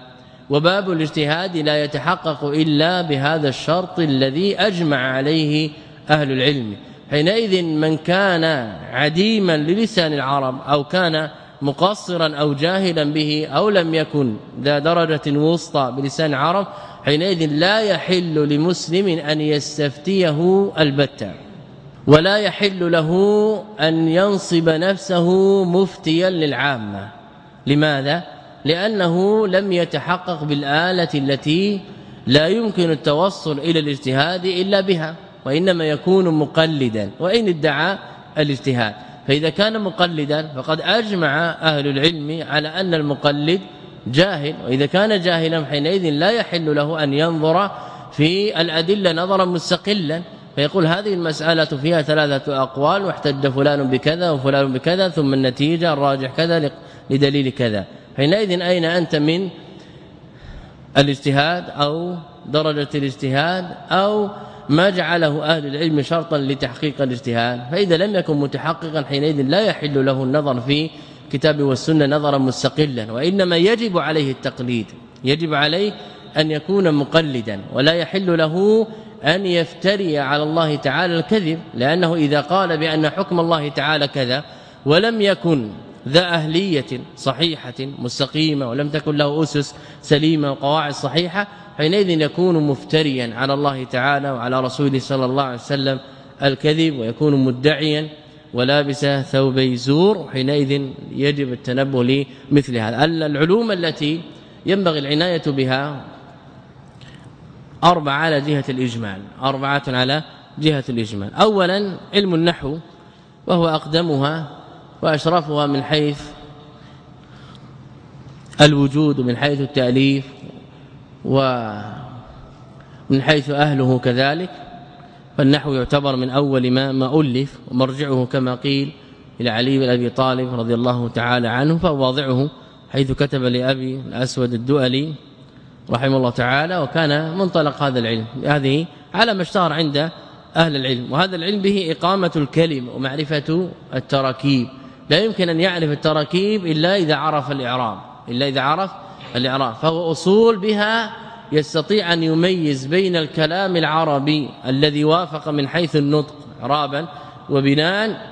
وباب الاجتهاد لا يتحقق إلا بهذا الشرط الذي أجمع عليه أهل العلم. حينئذ من كان عديما للسان العرب أو كان مقصرا أو جاهلا به أو لم يكن ذا درجة وسطى بلسان العرب حينئذ لا يحل لمسلم أن يستفتيه البتة. ولا يحل له أن ينصب نفسه مفتيا للعامة. لماذا؟ لأنه لم يتحقق بالآلة التي لا يمكن التوصل إلى الاجتهاد إلا بها وإنما يكون مقلدا وإن ادعى الاجتهاد. فإذا كان مقلدا فقد أجمع أهل العلم على أن المقلد جاهل وإذا كان جاهلا حينئذ لا يحل له أن ينظر في الأدلة نظرا مستقلا. فيقول هذه المسألة فيها ثلاثة أقوال واحتج فلان بكذا وفلان بكذا ثم النتيجة الراجح كذا لدليل كذا. حينئذ أين أنت من الاجتهاد أو درجة الاجتهاد أو ما جعله أهل العلم شرطا لتحقيق الاجتهاد؟ فإذا لم يكن متحققا حينئذ لا يحل له النظر في الكتاب والسنة نظرا مستقلا وإنما يجب عليه التقليد. يجب عليه أن يكون مقلدا ولا يحل له أن يفتري على الله تعالى الكذب لأنه إذا قال بأن حكم الله تعالى كذا ولم يكن ذا أهلية صحيحة مستقيمة ولم تكن له أسس سليمة وقواعد صحيحة حينئذ يكون مفتريا على الله تعالى وعلى رسوله صلى الله عليه وسلم الكذب ويكون مدعيا ولابس ثوبي زور حينئذ يجب التنبه لمثل هذا العلوم التي ينبغي العناية بها أربعة على جهة الإجمال أربعة على جهة الإجمال. أولا علم النحو وهو أقدمها وأشرفها من حيث الوجود من حيث التأليف ومن حيث أهله كذلك. فالنحو يعتبر من أول ما ما ألف ومرجعه كما قيل إلى علي بن أبي طالب رضي الله تعالى عنه فواضعه حيث كتب لأبي الأسود الدؤلي رحمه الله تعالى وكان منطلق هذا العلم. هذه على ما اشتهر عند أهل العلم وهذا العلم به إقامة الكلم ومعرفة التراكيب. لا يمكن أن يعرف التراكيب إلا إذا عرف الإعراب إلا إذا عرف الإعراب. فهو أصول بها يستطيع أن يميز بين الكلام العربي الذي وافق من حيث النطق اعرابا وبناء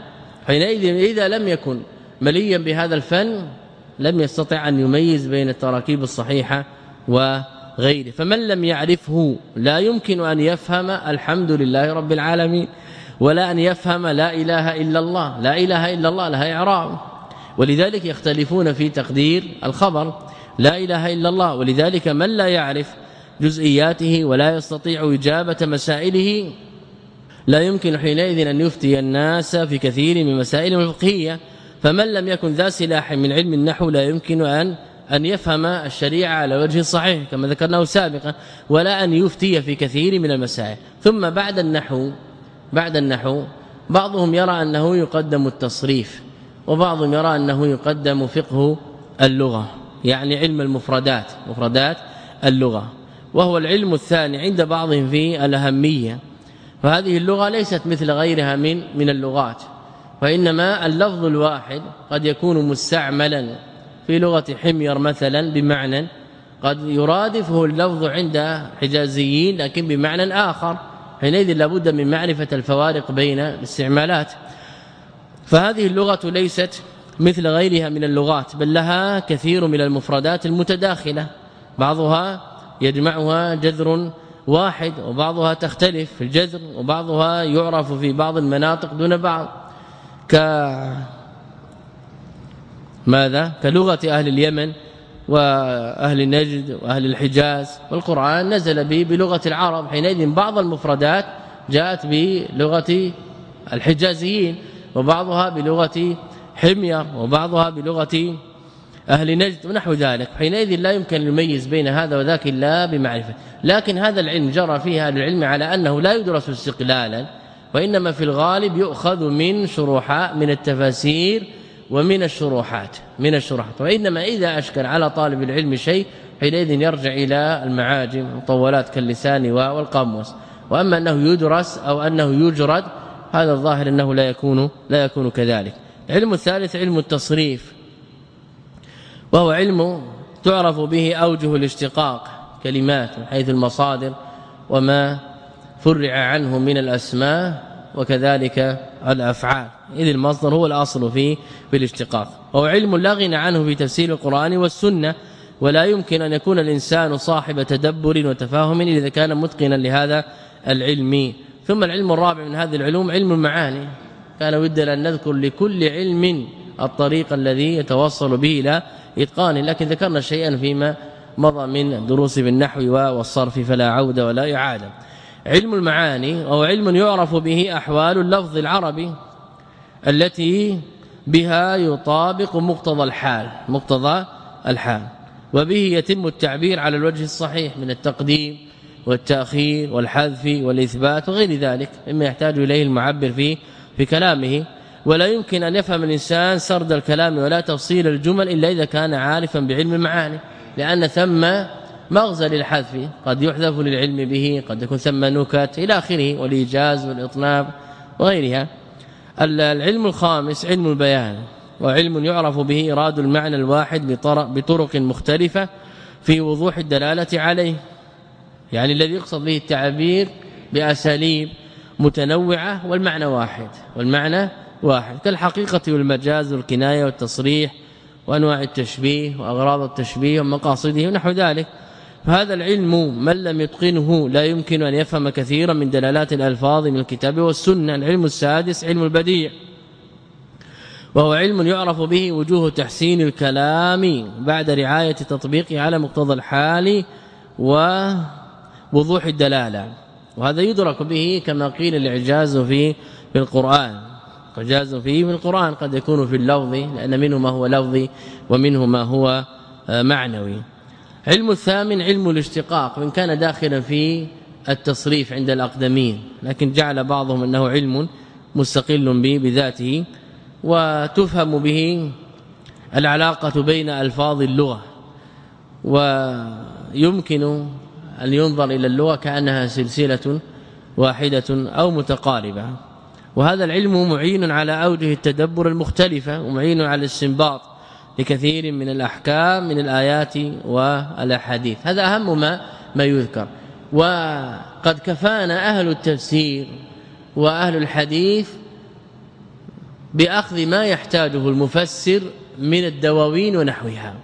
حينئذ إذا لم يكن مليا بهذا الفن لم يستطع أن يميز بين التراكيب الصحيحة وغيره. فمن لم يعرفه لا يمكن أن يفهم الحمد لله رب العالمين ولا أن يفهم لا إله إلا الله. لا إله إلا الله لها إعراب. ولذلك يختلفون في تقدير الخبر. لا إله إلا الله. ولذلك من لا يعرف جزئياته ولا يستطيع إجابة مسائله لا يمكن حينئذ أن يفتي الناس في كثير من مسائل الفقهية. فمن لم يكن ذا سلاح من علم النحو لا يمكن أن أن يفهم الشريعة على وجه صحيح كما ذكرناه سابقا ولا أن يفتي في كثير من المسائل. ثم بعد النحو بعد النحو بعضهم يرى أنه يقدم التصريف وبعضهم يرى أنه يقدم فقه اللغة يعني علم المفردات مفردات اللغة. وهو العلم الثاني عند بعضهم في الأهمية. فهذه اللغة ليست مثل غيرها من من اللغات. وانما اللفظ الواحد قد يكون مستعملا في لغة حمير مثلا بمعنى قد يرادفه اللفظ عند حجازيين لكن بمعنى آخر. حينئذ لابد من معرفة الفوارق بين الاستعمالات. فهذه اللغة ليست مثل غيرها من اللغات بل لها كثير من المفردات المتداخلة. بعضها يجمعها جذر واحد وبعضها تختلف في الجذر وبعضها يعرف في بعض المناطق دون بعض. ك ماذا؟ كلغة أهل اليمن وأهل نجد وأهل الحجاز والقرآن نزل به بلغة العرب حينئذ بعض المفردات جاءت بلغة الحجازيين وبعضها بلغة حمير وبعضها بلغة أهل نجد ونحو ذلك. حينئذ لا يمكن يميز بين هذا وذاك إلا بمعرفة. لكن هذا العلم جرى فيه أهل العلم على أنه لا يدرس استقلالا وإنما في الغالب يؤخذ من شروحات من التفاسير ومن الشروحات من الشروحات. وإنما إذا أشكل على طالب العلم شيء حينئذ يرجع إلى المعاجم مطولات كاللسان والقاموس. وأما أنه يدرس أو أنه يجرد هذا الظاهر أنه لا يكون لا يكون كذلك. علم الثالث علم التصريف. وهو علم تعرف به أوجه الاشتقاق كلمات من حيث المصادر وما فرع عنه من الأسماء وكذلك الأفعال. إذ المصدر هو الأصل في في الاشتقاق وهو علم لا غنى عنه في تفسير القرآن والسنة ولا يمكن أن يكون الإنسان صاحب تدبر وتفاهم إذا كان متقنا لهذا العلم. ثم العلم الرابع من هذه العلوم علم المعاني. كان ودنا أن نذكر لكل علم الطريق الذي يتوصل به إلى إتقان لكن ذكرنا شيئا فيما مضى من دروس بالنحو والصرف فلا عوده ولا إعادة. علم المعاني أو علم يعرف به أحوال اللفظ العربي التي بها يطابق مقتضى الحال مقتضى الحال. وبه يتم التعبير على الوجه الصحيح من التقديم والتأخير والحذف والإثبات وغير ذلك مما يحتاج إليه المعبر في في كلامه. ولا يمكن أن يفهم الإنسان سرد الكلام ولا تفصيل الجمل إلا إذا كان عارفا بعلم المعاني لأن ثم مغزى للحذف قد يحذف للعلم به قد يكون ثم نكت إلى آخره والإيجاز والإطناب وغيرها. العلم الخامس علم البيان وعلم يعرف به ايراد المعنى الواحد بطرق مختلفة في وضوح الدلالة عليه. يعني الذي يقصد به التعبير بأساليب متنوعة والمعنى واحد والمعنى واحد. كالحقيقة والمجاز والكناية والتصريح وأنواع التشبيه وأغراض التشبيه ومقاصده ونحو ذلك. فهذا العلم من لم يتقنه لا يمكن أن يفهم كثيرا من دلالات الألفاظ من الكتاب والسنة. العلم السادس علم البديع وهو علم يعرف به وجوه تحسين الكلام بعد رعاية تطبيقه على مقتضى الحال ووضوح الدلالة. وهذا يدرك به كما قيل الإعجاز في في القرآن. اعجاز فيه في القرآن قد يكون في اللفظ لأن منه ما هو لفظي ومنه ما هو معنوي. علم الثامن علم الاشتقاق وإن كان داخلا في التصريف عند الأقدمين لكن جعل بعضهم أنه علم مستقل به بذاته وتفهم به العلاقة بين ألفاظ اللغة ويمكن أن ينظر إلى اللغة كأنها سلسلة واحدة أو متقاربة. وهذا العلم معين على أوجه التدبر المختلفة ومعين على الاستنباط لكثير من الأحكام من الآيات والأحاديث. هذا أهم ما ما يذكر. وقد كفانا أهل التفسير وأهل الحديث بأخذ ما يحتاجه المفسر من الدواوين ونحوها.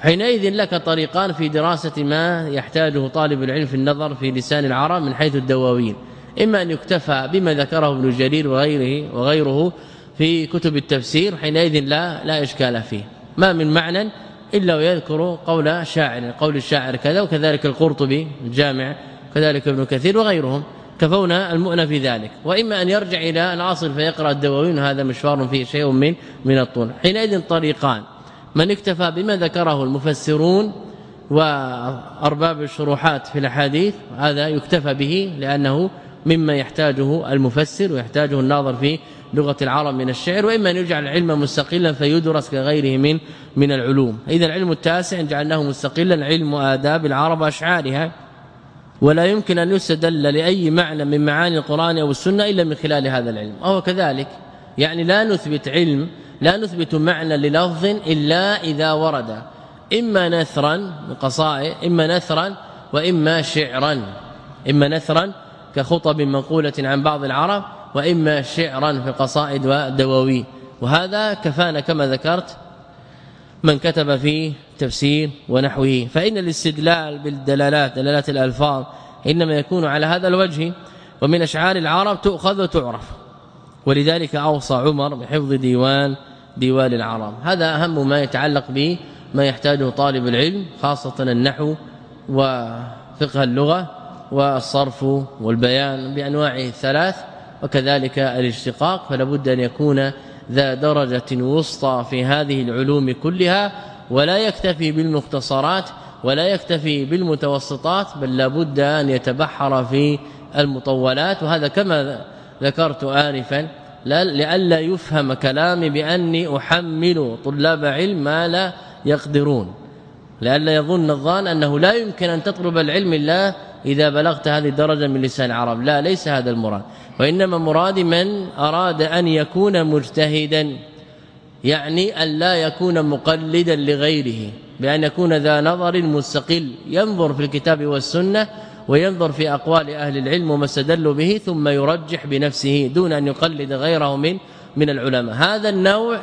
حينئذ لك طريقان في دراسة ما يحتاجه طالب العلم في النظر في لسان العرب من حيث الدواوين. إما أن يكتفى بما ذكره ابن جرير وغيره وغيره في كتب التفسير حينئذ لا لا إشكال فيه. ما من معنى إلا ويذكر قول شاعر قول الشاعر كذا وكذلك القرطبي الجامع كذلك ابن كثير وغيرهم. كفونا المؤنى في ذلك. وإما أن يرجع إلى الاصل فيقرأ الدواوين هذا مشوار فيه شيء من من الطول. حينئذ طريقان. من اكتفى بما ذكره المفسرون وأرباب الشروحات في الأحاديث هذا يكتفى به لأنه مما يحتاجه المفسر ويحتاجه الناظر في لغة العرب من الشعر وإما أن يجعل العلم مستقلا فيدرس كغيره من من العلوم. إذا العلم التاسع جعلناه مستقلا علم آداب العرب وأشعارها. ولا يمكن أن يستدل لأي معنى من معاني القرآن أو السنة إلا من خلال هذا العلم. وهو كذلك. يعني لا نثبت علم لا نثبت معنى للفظ إلا إذا ورد. إما نثرا من قصائد إما نثرا وإما شعرا. إما نثرا كخطب منقولة عن بعض العرب وإما شعرا في القصائد والدواوين وهذا كفانا كما ذكرت من كتب في تفسير ونحوه. فإن الاستدلال بالدلالات دلالات الألفاظ إنما يكون على هذا الوجه. ومن أشعار العرب تؤخذ وتعرف. ولذلك أوصى عمر بحفظ ديوان ديوان العرب. هذا أهم ما يتعلق به ما يحتاجه طالب العلم خاصة النحو وفقه اللغة والصرف والبيان بأنواعه الثلاث. وكذلك الاشتقاق فلا بد أن يكون ذا درجة وسطى في هذه العلوم كلها ولا يكتفي بالمختصرات ولا يكتفي بالمتوسطات بل لابد أن يتبحر في المطولات. وهذا كما ذكرت آنفا لئلا يفهم كلامي بأني أحمل طلاب علم ما لا يقدرون. لئلا يظن الظان أنه لا يمكن أن تطلب العلم إلا إذا بلغت هذه الدرجة من لسان العرب. لا ليس هذا المراد. وإنما مراد من أراد أن يكون مجتهدا يعني أن لا يكون مقلدا لغيره بأن يكون ذا نظر مستقل ينظر في الكتاب والسنة وينظر في أقوال أهل العلم وما استدلوا به ثم يرجح بنفسه دون أن يقلد غيره من من العلماء. هذا النوع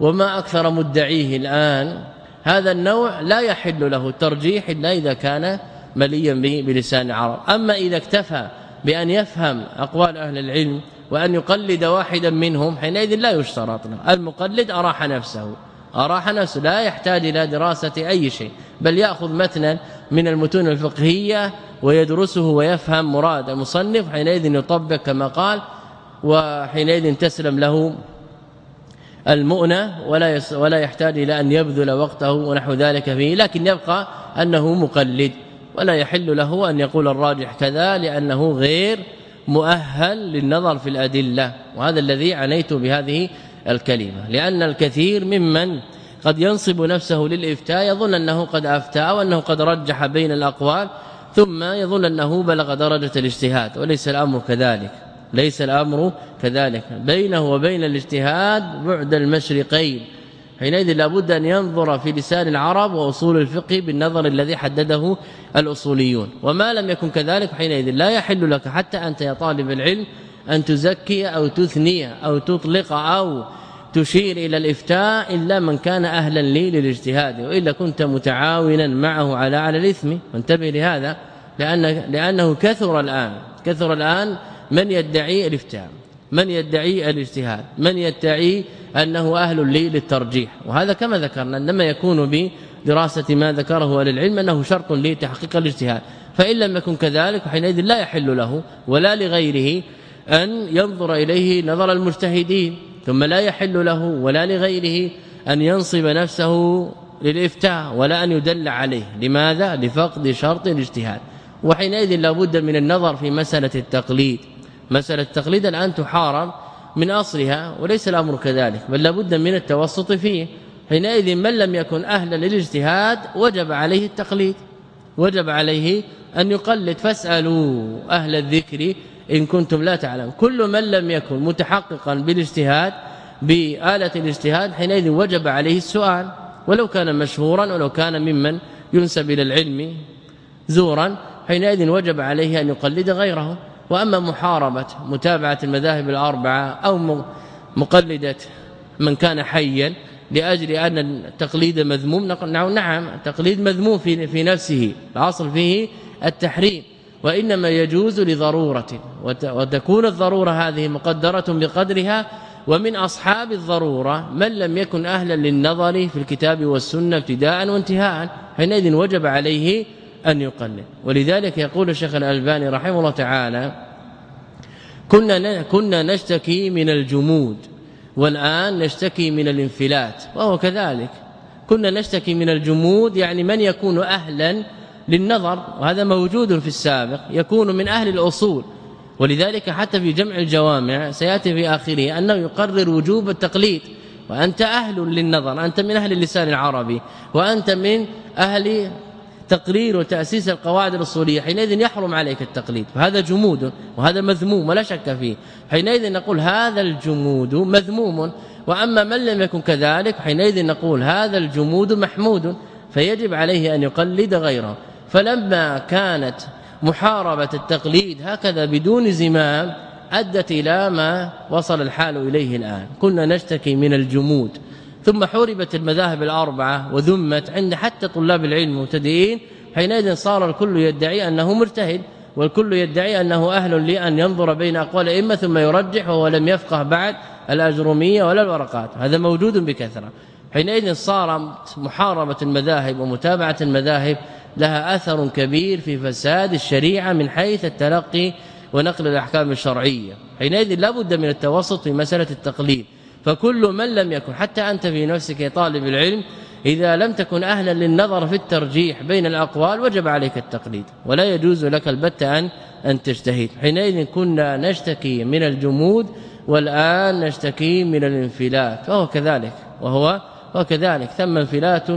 وما أكثر مدعيه الآن هذا النوع لا يحل له الترجيح إلا إذا كان مليا به بلسان العرب أما إذا اكتفى بأن يفهم أقوال أهل العلم وأن يقلد واحدا منهم حينئذ لا يشترط له المقلد أراح نفسه. أراح نفسه لا يحتاج إلى دراسة أي شيء بل يأخذ متنا من المتون الفقهية ويدرسه ويفهم مراد المصنف حينئذ يطبق كما قال وحينئذ تسلم له المؤنة ولا ولا يحتاج إلى أن يبذل وقته ونحو ذلك فيه لكن يبقى أنه مقلد. ولا يحل له أن يقول الراجح كذا لأنه غير مؤهل للنظر في الأدلة وهذا الذي عنيت بهذه الكلمة. لأن الكثير ممن قد ينصب نفسه للإفتاء يظن أنه قد أفتى أو انه قد رجح بين الأقوال ثم يظن أنه بلغ درجة الاجتهاد وليس الأمر كذلك ليس الأمر كذلك. بينه وبين الاجتهاد بعد المشرقين حينئذ لابد أن ينظر في لسان العرب وأصول الفقه بالنظر الذي حدده الأصوليون. وما لم يكن كذلك حينئذ لا يحل لك حتى أنت يا طالب العلم أن تزكي أو تثني أو تطلق أو تشير إلى الإفتاء إلا من كان أهلا لي للاجتهاد. وإلا كنت متعاونا معه على على الإثم. وانتبه لهذا لأن لأنه كثر الآن كثر الآن من يدعي الإفتاء. من يدعي الاجتهاد من يدعي أنه أهل لي للترجيح. وهذا كما ذكرنا إنما يكون بدراسة ما ذكره أهل العلم أنه شرط لتحقيق الاجتهاد. فإن لم يكن كذلك حينئذ لا يحل له ولا لغيره أن ينظر إليه نظر المجتهدين ثم لا يحل له ولا لغيره أن ينصب نفسه للإفتاء ولا أن يدل عليه. لماذا؟ لفقد شرط الاجتهاد. وحينئذ لابد من النظر في مسألة التقليد. مسألة التقليد الآن تحارب من أصلها وليس الأمر كذلك بل لابد من التوسط فيه. حينئذ من لم يكن أهلا للاجتهاد وجب عليه التقليد وجب عليه أن يقلد. فاسألوا أهل الذكر إن كنتم لا تعلمون. كل من لم يكن متحققا بالاجتهاد بآلة الاجتهاد حينئذ وجب عليه السؤال. ولو كان مشهورا ولو كان ممن ينسب إلى العلم زورا حينئذ وجب عليه أن يقلد غيره. وأما محاربة متابعة المذاهب الأربعة أو مقلدة من كان حيا لأجل أن التقليد مذموم نقول نعم التقليد مذموم في في نفسه الأصل فيه التحريم. وإنما يجوز لضرورة وتكون الضرورة هذه مقدرة بقدرها ومن أصحاب الضرورة من لم يكن أهلا للنظر في الكتاب والسنة ابتداء وانتهاء. حينئذ وجب عليه أن يقلد. ولذلك يقول الشيخ الألباني رحمه الله تعالى كنا كنا نشتكي من الجمود والآن نشتكي من الانفلات وهو كذلك. كنا نشتكي من الجمود يعني من يكون أهلا للنظر وهذا موجود في السابق يكون من أهل الأصول. ولذلك حتى في جمع الجوامع سيأتي في آخره أنه يقرر وجوب التقليد. وأنت أهل للنظر أنت من أهل اللسان العربي وأنت من أهل تقرير وتأسيس القواعد الأصولية حينئذ يحرم عليك التقليد فهذا جمود وهذا مذموم ولا شك فيه. حينئذ نقول هذا الجمود مذموم وأما من لم يكن كذلك حينئذ نقول هذا الجمود محمود فيجب عليه أن يقلد غيره. فلما كانت محاربة التقليد هكذا بدون زمام أدت إلى ما وصل الحال إليه الآن. كنا نشتكي من الجمود. ثم حوربت المذاهب الأربعة وذمت عند حتى طلاب العلم المبتدئين حينئذ صار الكل يدعي أنه مرتهد والكل يدعي أنه أهل لأن ينظر بين أقوال الأئمة ثم يرجح وهو لم يفقه بعد الأجرومية ولا الورقات. هذا موجود بكثرة. حينئذ صارت محاربة المذاهب ومتابعة المذاهب لها أثر كبير في فساد الشريعة من حيث التلقي ونقل الأحكام الشرعية. حينئذ لا بد من التوسط في مسألة التقليد. فكل من لم يكن حتى أنت في نفسك طالب العلم إذا لم تكن أهلا للنظر في الترجيح بين الأقوال وجب عليك التقليد. ولا يجوز لك البتة أن أن تجتهد. حينئذ كنا نشتكي من الجمود والآن نشتكي من الانفلات. وهو كذلك. وهو وكذلك ثم انفلات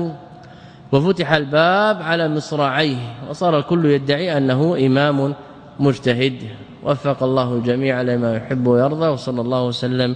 وفتح الباب على مصراعيه. وصار الكل يدعي أنه إمام مجتهد. وفق الله الجميع لما يحب ويرضى وصلى الله وسلم